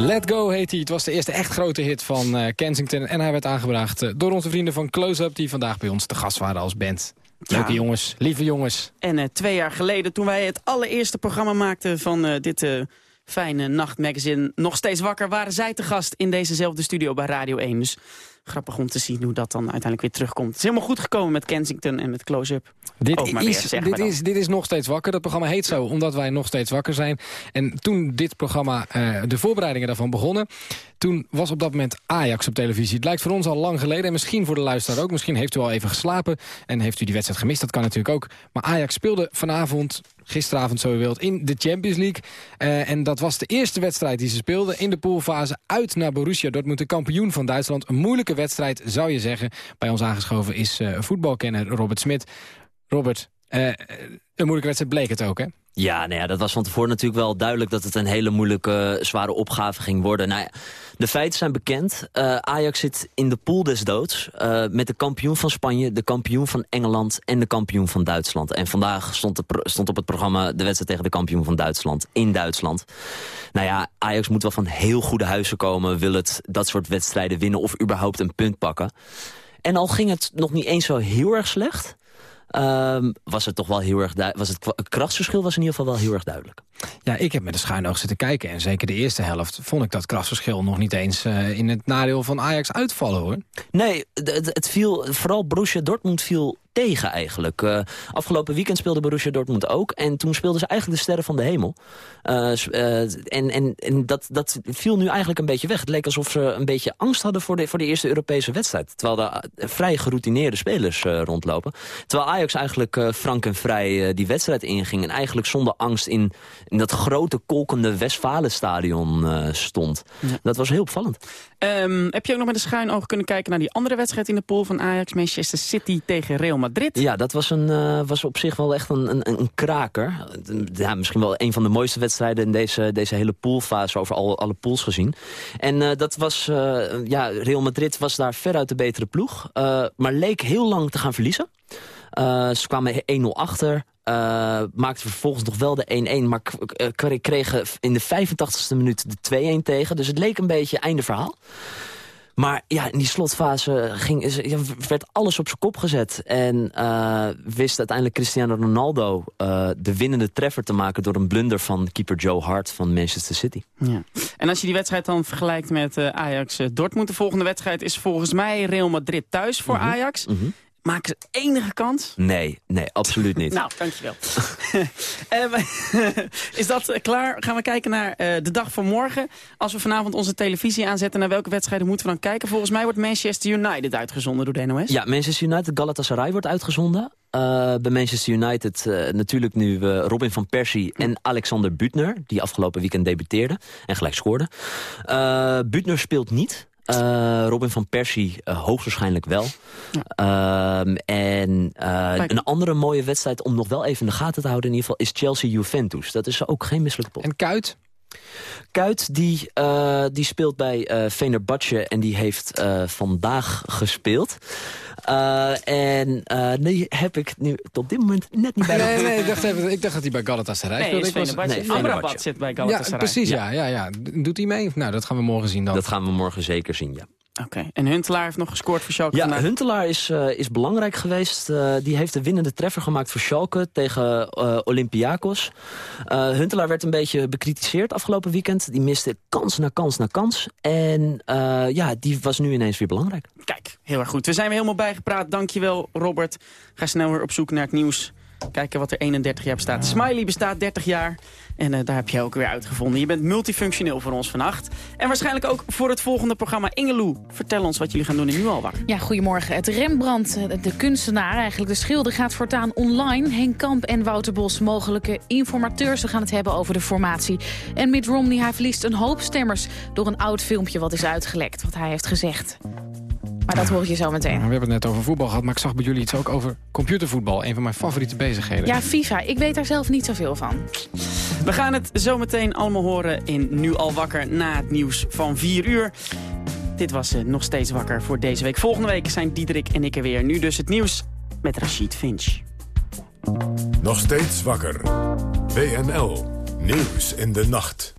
Let Go heet hij. Het was de eerste echt grote hit van eh, Kensington. En hij werd aangebracht eh, door onze vrienden van Close Up... die vandaag bij ons te gast waren als band. Leuke Ja. jongens, lieve jongens. En eh, twee jaar geleden, toen wij het allereerste programma maakten van dit fijne nachtmagazine... nog steeds wakker, waren zij te gast in dezezelfde studio bij Radio 1. Dus grappig om te zien hoe dat dan uiteindelijk weer terugkomt. Het is helemaal goed gekomen met Kensington en met Close-Up. Dit, maar is, dit, is, dit is nog steeds wakker. Dat programma heet zo omdat wij nog steeds wakker zijn. En toen dit programma, eh, de voorbereidingen daarvan begonnen... toen was op dat moment Ajax op televisie. Het lijkt voor ons al lang geleden en misschien voor de luisteraar ook. Misschien heeft u al even geslapen en heeft u die wedstrijd gemist. Dat kan natuurlijk ook. Maar Ajax speelde vanavond gisteravond zo je wilt, in de Champions League. Eh, en dat was de eerste wedstrijd die ze speelden in de poolfase uit naar Borussia Dortmund, de kampioen van Duitsland. Een moeilijke wedstrijd, zou je zeggen. Bij ons aangeschoven is uh, voetbalkenner Robert Smit. Robert, uh, een moeilijke wedstrijd bleek het ook, hè? Ja, nou dat was van tevoren natuurlijk wel duidelijk... dat het een hele moeilijke, zware opgave ging worden. Nou ja, de feiten zijn bekend. Uh, Ajax zit in de pool des doods... Uh, met de kampioen van Spanje, de kampioen van Engeland... en de kampioen van Duitsland. En vandaag stond, stond op het programma de wedstrijd tegen de kampioen van Duitsland. In Duitsland. Nou ja, Ajax moet wel van heel goede huizen komen... wil het dat soort wedstrijden winnen of überhaupt een punt pakken. En al ging het nog niet eens zo heel erg slecht... Um, was het toch wel heel erg was het, krachtsverschil was in ieder geval wel heel erg duidelijk. Ja, ik heb met een schuin oog zitten kijken. En zeker de eerste helft vond ik dat krachtsverschil nog niet eens uh, in het nadeel van Ajax uitvallen hoor. Nee, het, het viel, vooral Borussia Dortmund viel tegen eigenlijk. Uh, afgelopen weekend speelde Borussia Dortmund ook. En toen speelden ze eigenlijk de sterren van de hemel. Uh, uh, en en, en dat, dat viel nu eigenlijk een beetje weg. Het leek alsof ze een beetje angst hadden voor de, voor de eerste Europese wedstrijd. Terwijl er vrij geroutineerde spelers rondlopen. Terwijl Ajax eigenlijk frank en vrij die wedstrijd inging. En eigenlijk zonder angst in, in dat grote kolkende Westfalenstadion stond. Ja. Dat was heel opvallend. Um, heb je ook nog met een schuin oog kunnen kijken naar die andere wedstrijd in de pool van Ajax? Manchester City tegen Real Madrid. Ja, dat was, een, uh, was op zich wel echt een, een, een kraker. Ja, misschien wel een van de mooiste wedstrijden in deze, deze hele poolfase over al, alle pools gezien. En uh, dat was, uh, ja, Real Madrid was daar veruit de betere ploeg. maar leek heel lang te gaan verliezen. ze kwamen 1-0 achter. Uh, maakte vervolgens nog wel de 1-1, maar kregen in de 85ste minuut de 2-1 tegen. Dus het leek een beetje einde verhaal. Maar ja, in die slotfase ging, werd alles op zijn kop gezet. En uh, wist uiteindelijk Cristiano Ronaldo uh, de winnende treffer te maken... door een blunder van keeper Joe Hart van Manchester City. Ja. En als je die wedstrijd dan vergelijkt met uh, Ajax-Dortmund... de volgende wedstrijd is volgens mij Real Madrid thuis voor mm -hmm. Ajax... Mm -hmm. Maken ze enige kans? Nee, nee, absoluut niet. [laughs] nou, dankjewel. [laughs] [laughs] is dat klaar? Gaan we kijken naar uh, de dag van morgen. Als we vanavond onze televisie aanzetten, naar welke wedstrijden moeten we dan kijken? Volgens mij wordt Manchester United uitgezonden door de NOS. Ja, Manchester United, Galatasaray wordt uitgezonden. Uh, bij Manchester United uh, natuurlijk nu uh, Robin van Persie en Alexander Butner... die afgelopen weekend debuteerde en gelijk scoorde. Butner speelt niet... Uh, Robin van Persie uh, hoogstwaarschijnlijk wel. Ja. Uh, en een andere mooie wedstrijd om nog wel even in de gaten te houden... in ieder geval is Chelsea-Juventus. Dat is ook geen misselijke pot. En Kuit? Kuit die, uh, die speelt bij uh, Venerbatje en die heeft uh, vandaag gespeeld. en die heb ik nu op dit moment net niet bij Nee, nee ik, dacht even, ik dacht dat hij bij Galatasaray nee, speelde. Ik was, nee, Amrabat zit bij Galatasaray. Ja, precies, ja. Ja, ja. Doet hij mee? Nou, dat gaan we morgen zien dan. Dat gaan we morgen zeker zien, ja. Oké, okay. en Huntelaar heeft nog gescoord voor Schalke Ja, vandaag. Huntelaar is, uh, is belangrijk geweest. Uh, die heeft de winnende treffer gemaakt voor Schalke tegen uh, Olympiakos. Huntelaar werd een beetje bekritiseerd afgelopen weekend. Die miste kans na kans na kans. En ja, die was nu ineens weer belangrijk. Kijk, heel erg goed. We zijn weer helemaal bijgepraat. Dankjewel, Robert. Ga snel weer op zoek naar het nieuws. Kijken wat er 31 jaar bestaat. Smiley bestaat 30 jaar. En uh, daar heb je ook weer uitgevonden. Je bent multifunctioneel voor ons vannacht. En waarschijnlijk ook voor het volgende programma. Ingeloe, vertel ons wat jullie gaan doen in Nu. Ja, goedemorgen. Het Rembrandt, de kunstenaar, eigenlijk de schilder, gaat voortaan online. Henk Kamp en Wouter Bos, mogelijke informateurs. We gaan het hebben over de formatie. En Mitt Romney, hij verliest een hoop stemmers... door een oud filmpje wat is uitgelekt, wat hij heeft gezegd. Maar dat hoor je zo meteen. We hebben het net over voetbal gehad, maar ik zag bij jullie iets ook over computervoetbal. Een van mijn favoriete bezigheden. Ja, FIFA. Ik weet daar zelf niet zoveel van. We gaan het zo meteen allemaal horen in Nu al wakker na het nieuws van 4 uur. Dit was uh, nog steeds wakker voor deze week. Volgende week zijn Diederik en ik er weer. Nu dus het nieuws met Rachid Finch. Nog steeds wakker. WNL. Nieuws in de nacht.